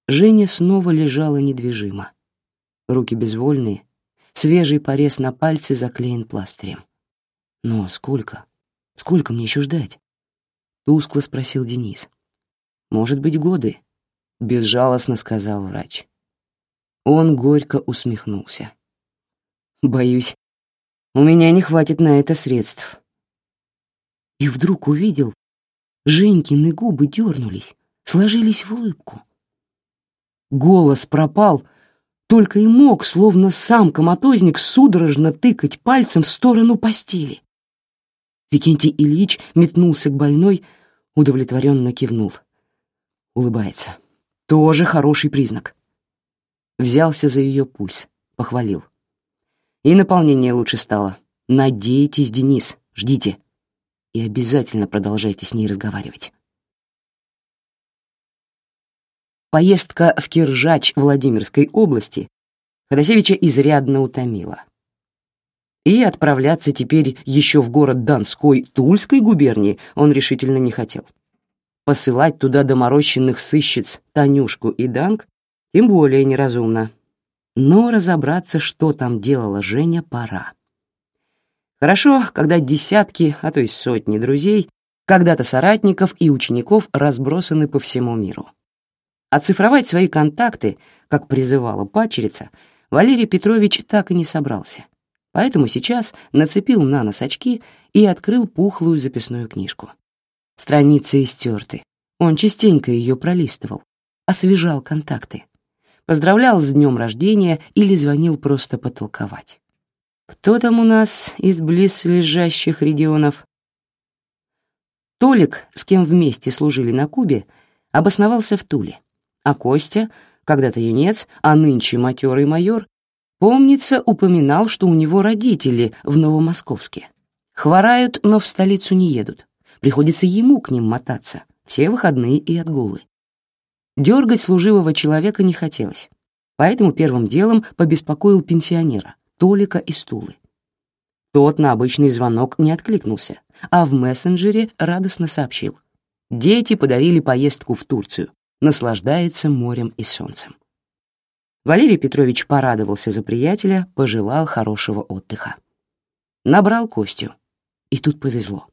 [SPEAKER 1] Женя снова лежала недвижимо. Руки безвольные, свежий порез на пальце заклеен пластырем. «Но сколько? Сколько мне еще ждать?» — тускло спросил Денис. «Может быть, годы?» — безжалостно сказал врач. Он горько усмехнулся. «Боюсь, у меня не хватит на это средств», и вдруг увидел, Женькины губы дернулись, сложились в улыбку. Голос пропал, только и мог, словно сам коматозник, судорожно тыкать пальцем в сторону постели. Викентий Ильич метнулся к больной, удовлетворенно кивнул. Улыбается. Тоже хороший признак. Взялся за ее пульс, похвалил. И наполнение лучше стало. Надейтесь, Денис, ждите и обязательно продолжайте с ней разговаривать. Поездка в Киржач Владимирской области Ходосевича изрядно утомила. И отправляться теперь еще в город Донской Тульской губернии он решительно не хотел. Посылать туда доморощенных сыщиц Танюшку и Данг тем более неразумно. Но разобраться, что там делала Женя, пора. Хорошо, когда десятки, а то и сотни друзей, когда-то соратников и учеников разбросаны по всему миру. Оцифровать свои контакты, как призывала пачерица, Валерий Петрович так и не собрался. Поэтому сейчас нацепил на нос очки и открыл пухлую записную книжку. Страницы истерты. Он частенько ее пролистывал, освежал контакты. Поздравлял с днем рождения или звонил просто потолковать. Кто там у нас из близлежащих регионов? Толик, с кем вместе служили на Кубе, обосновался в Туле, а Костя, когда-то юнец, а нынче матерый майор, помнится, упоминал, что у него родители в Новомосковске. Хворают, но в столицу не едут. Приходится ему к ним мотаться, все выходные и отгулы. Дергать служивого человека не хотелось, поэтому первым делом побеспокоил пенсионера, Толика и Стулы. Тот на обычный звонок не откликнулся, а в мессенджере радостно сообщил. Дети подарили поездку в Турцию, наслаждается морем и солнцем. Валерий Петрович порадовался за приятеля, пожелал хорошего отдыха. Набрал Костю. И тут повезло.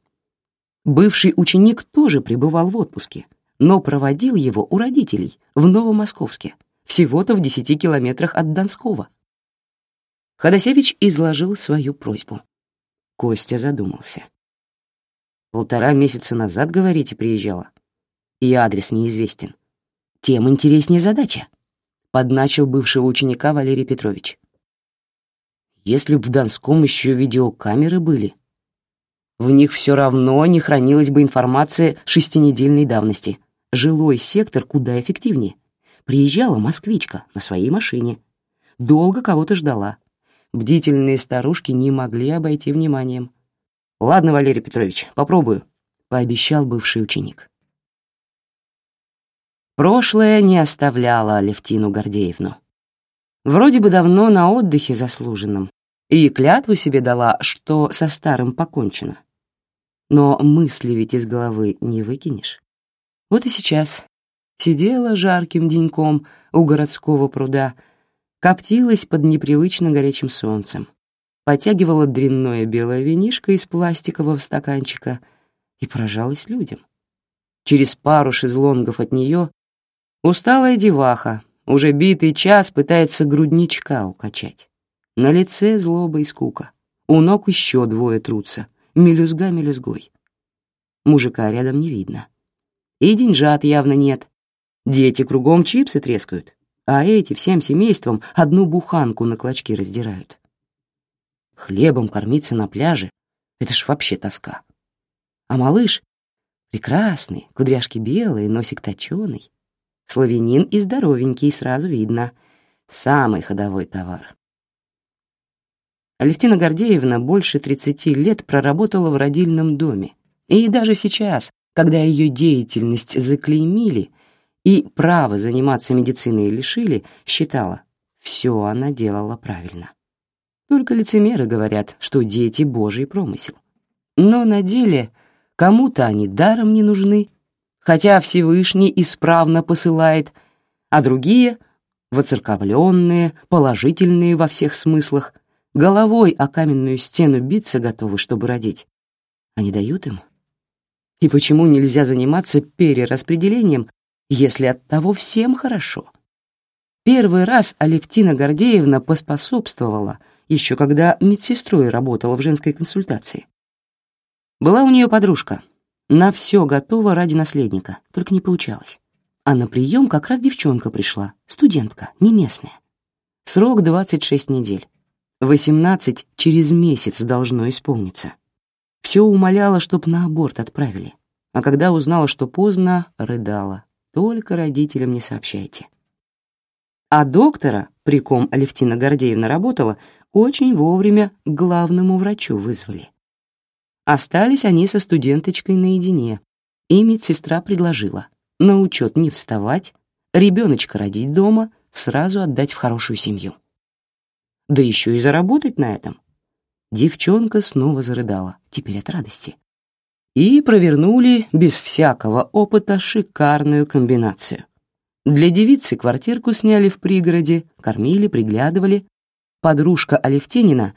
[SPEAKER 1] Бывший ученик тоже пребывал в отпуске, но проводил его у родителей в Новомосковске, всего-то в десяти километрах от Донского. Ходосевич изложил свою просьбу. Костя задумался. «Полтора месяца назад, говорите, приезжала. И адрес неизвестен. Тем интереснее задача», — подначил бывшего ученика Валерий Петрович. «Если б в Донском еще видеокамеры были, в них все равно не хранилась бы информация шестинедельной давности. Жилой сектор куда эффективнее. Приезжала москвичка на своей машине. Долго кого-то ждала. Бдительные старушки не могли обойти вниманием. «Ладно, Валерий Петрович, попробую», — пообещал бывший ученик. Прошлое не оставляло Алевтину Гордеевну. Вроде бы давно на отдыхе заслуженном, и клятву себе дала, что со старым покончено. Но мысли ведь из головы не выкинешь. Вот и сейчас сидела жарким деньком у городского пруда, коптилась под непривычно горячим солнцем, потягивала дрянное белое винишко из пластикового стаканчика и поражалась людям. Через пару шезлонгов от нее усталая деваха уже битый час пытается грудничка укачать. На лице злоба и скука. У ног еще двое трутся, мелюзга мелюзгой. Мужика рядом не видно. И деньжат явно нет. Дети кругом чипсы трескают, а эти всем семейством одну буханку на клочки раздирают. Хлебом кормиться на пляже — это ж вообще тоска. А малыш прекрасный, кудряшки белые, носик точеный. Славянин и здоровенький, сразу видно. Самый ходовой товар. Алевтина Гордеевна больше 30 лет проработала в родильном доме. И даже сейчас, когда ее деятельность заклеймили и право заниматься медициной лишили, считала, все она делала правильно. Только лицемеры говорят, что дети — божий промысел. Но на деле кому-то они даром не нужны, хотя Всевышний исправно посылает, а другие — воцерковленные, положительные во всех смыслах — головой о каменную стену биться готовы, чтобы родить. Они дают им? И почему нельзя заниматься перераспределением, если от того всем хорошо? Первый раз Алевтина Гордеевна поспособствовала, еще когда медсестрой работала в женской консультации. Была у нее подружка. На все готова ради наследника, только не получалось. А на прием как раз девчонка пришла, студентка, не местная. Срок 26 недель. Восемнадцать через месяц должно исполниться. Все умоляло, чтоб на аборт отправили. А когда узнала, что поздно, рыдала. Только родителям не сообщайте. А доктора, при ком Алевтина Гордеевна работала, очень вовремя к главному врачу вызвали. Остались они со студенточкой наедине, и медсестра предложила на учет не вставать, ребеночка родить дома, сразу отдать в хорошую семью да еще и заработать на этом. Девчонка снова зарыдала, теперь от радости. И провернули без всякого опыта шикарную комбинацию. Для девицы квартирку сняли в пригороде, кормили, приглядывали. Подружка Алевтинина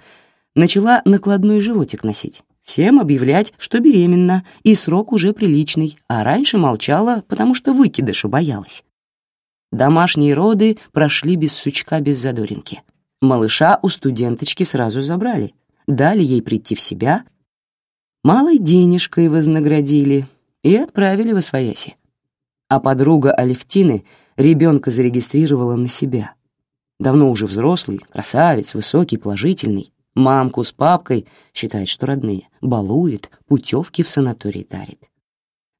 [SPEAKER 1] начала накладной животик носить, всем объявлять, что беременна, и срок уже приличный, а раньше молчала, потому что выкидыша боялась. Домашние роды прошли без сучка, без задоринки. Малыша у студенточки сразу забрали, дали ей прийти в себя, малой денежкой вознаградили и отправили в Освояси. А подруга Алевтины ребенка зарегистрировала на себя. Давно уже взрослый, красавец, высокий, положительный. Мамку с папкой, считает, что родные, балует, путевки в санаторий дарит.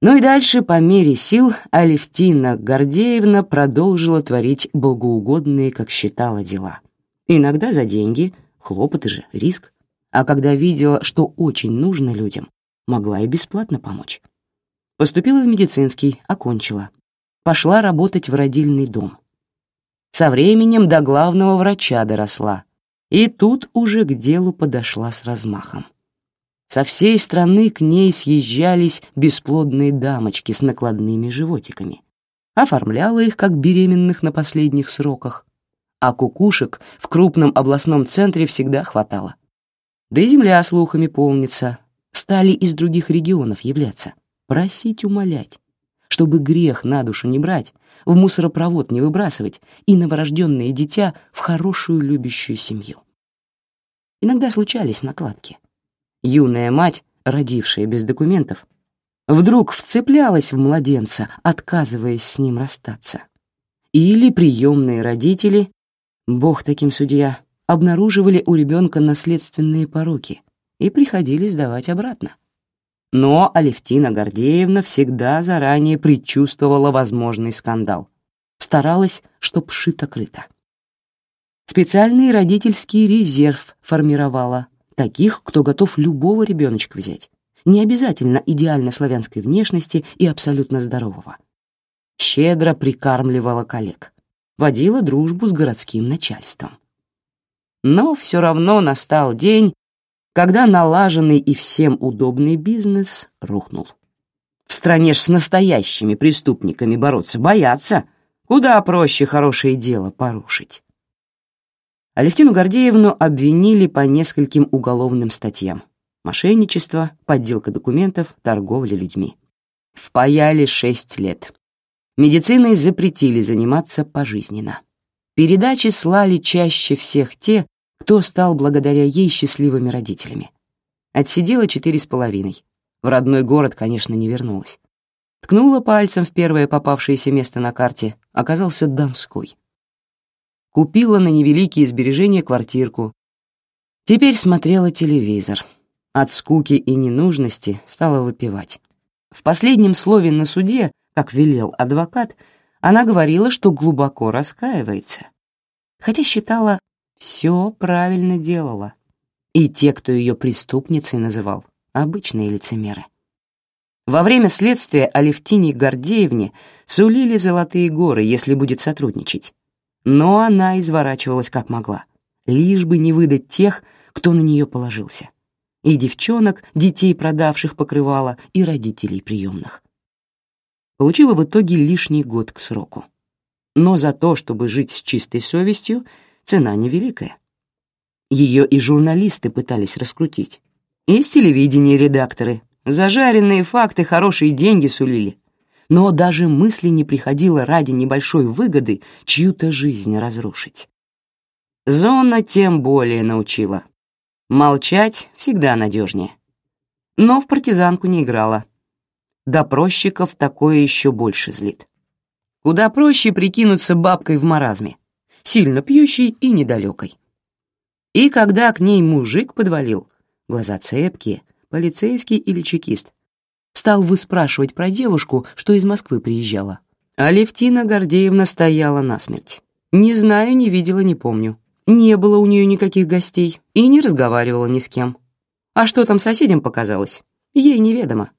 [SPEAKER 1] Ну и дальше, по мере сил, Алевтина Гордеевна продолжила творить богоугодные, как считала, дела — Иногда за деньги, хлопоты же, риск. А когда видела, что очень нужно людям, могла и бесплатно помочь. Поступила в медицинский, окончила. Пошла работать в родильный дом. Со временем до главного врача доросла. И тут уже к делу подошла с размахом. Со всей страны к ней съезжались бесплодные дамочки с накладными животиками. Оформляла их как беременных на последних сроках, а кукушек в крупном областном центре всегда хватало. Да и земля слухами полнится, стали из других регионов являться, просить умолять, чтобы грех на душу не брать, в мусоропровод не выбрасывать и новорожденное дитя в хорошую любящую семью. Иногда случались накладки. Юная мать, родившая без документов, вдруг вцеплялась в младенца, отказываясь с ним расстаться. Или приемные родители, бог таким судья, обнаруживали у ребенка наследственные пороки и приходили сдавать обратно. Но Алевтина Гордеевна всегда заранее предчувствовала возможный скандал. Старалась, чтоб шито-крыто. Специальный родительский резерв формировала, таких, кто готов любого ребеночка взять, не обязательно идеально славянской внешности и абсолютно здорового. Щедро прикармливала коллег, водила дружбу с городским начальством. Но все равно настал день, когда налаженный и всем удобный бизнес рухнул. В стране ж с настоящими преступниками бороться боятся, куда проще хорошее дело порушить. Алевтину Гордеевну обвинили по нескольким уголовным статьям. Мошенничество, подделка документов, торговля людьми. Впаяли шесть лет. Медициной запретили заниматься пожизненно. Передачи слали чаще всех те, кто стал благодаря ей счастливыми родителями. Отсидела четыре с половиной. В родной город, конечно, не вернулась. Ткнула пальцем в первое попавшееся место на карте, оказался Донской. Купила на невеликие сбережения квартирку. Теперь смотрела телевизор. От скуки и ненужности стала выпивать. В последнем слове на суде, как велел адвокат, она говорила, что глубоко раскаивается, хотя считала, все правильно делала. И те, кто ее преступницей называл, обычные лицемеры. Во время следствия Алевтине Гордеевне сулили золотые горы, если будет сотрудничать. Но она изворачивалась как могла, лишь бы не выдать тех, кто на нее положился. И девчонок, детей продавших покрывала, и родителей приемных. Получила в итоге лишний год к сроку. Но за то, чтобы жить с чистой совестью, цена невеликая. Ее и журналисты пытались раскрутить. И с телевидения редакторы. Зажаренные факты хорошие деньги сулили. Но даже мысли не приходило ради небольшой выгоды чью-то жизнь разрушить. Зона тем более научила. Молчать всегда надежнее. Но в партизанку не играла. Допросчиков такое еще больше злит. Куда проще прикинуться бабкой в маразме сильно пьющей и недалекой. И когда к ней мужик подвалил, глаза цепкие, полицейский или чекист, стал выспрашивать про девушку, что из Москвы приезжала. А Левтина Гордеевна стояла насмерть. Не знаю, не видела, не помню. Не было у нее никаких гостей и не разговаривала ни с кем. А что там соседям показалось, ей неведомо.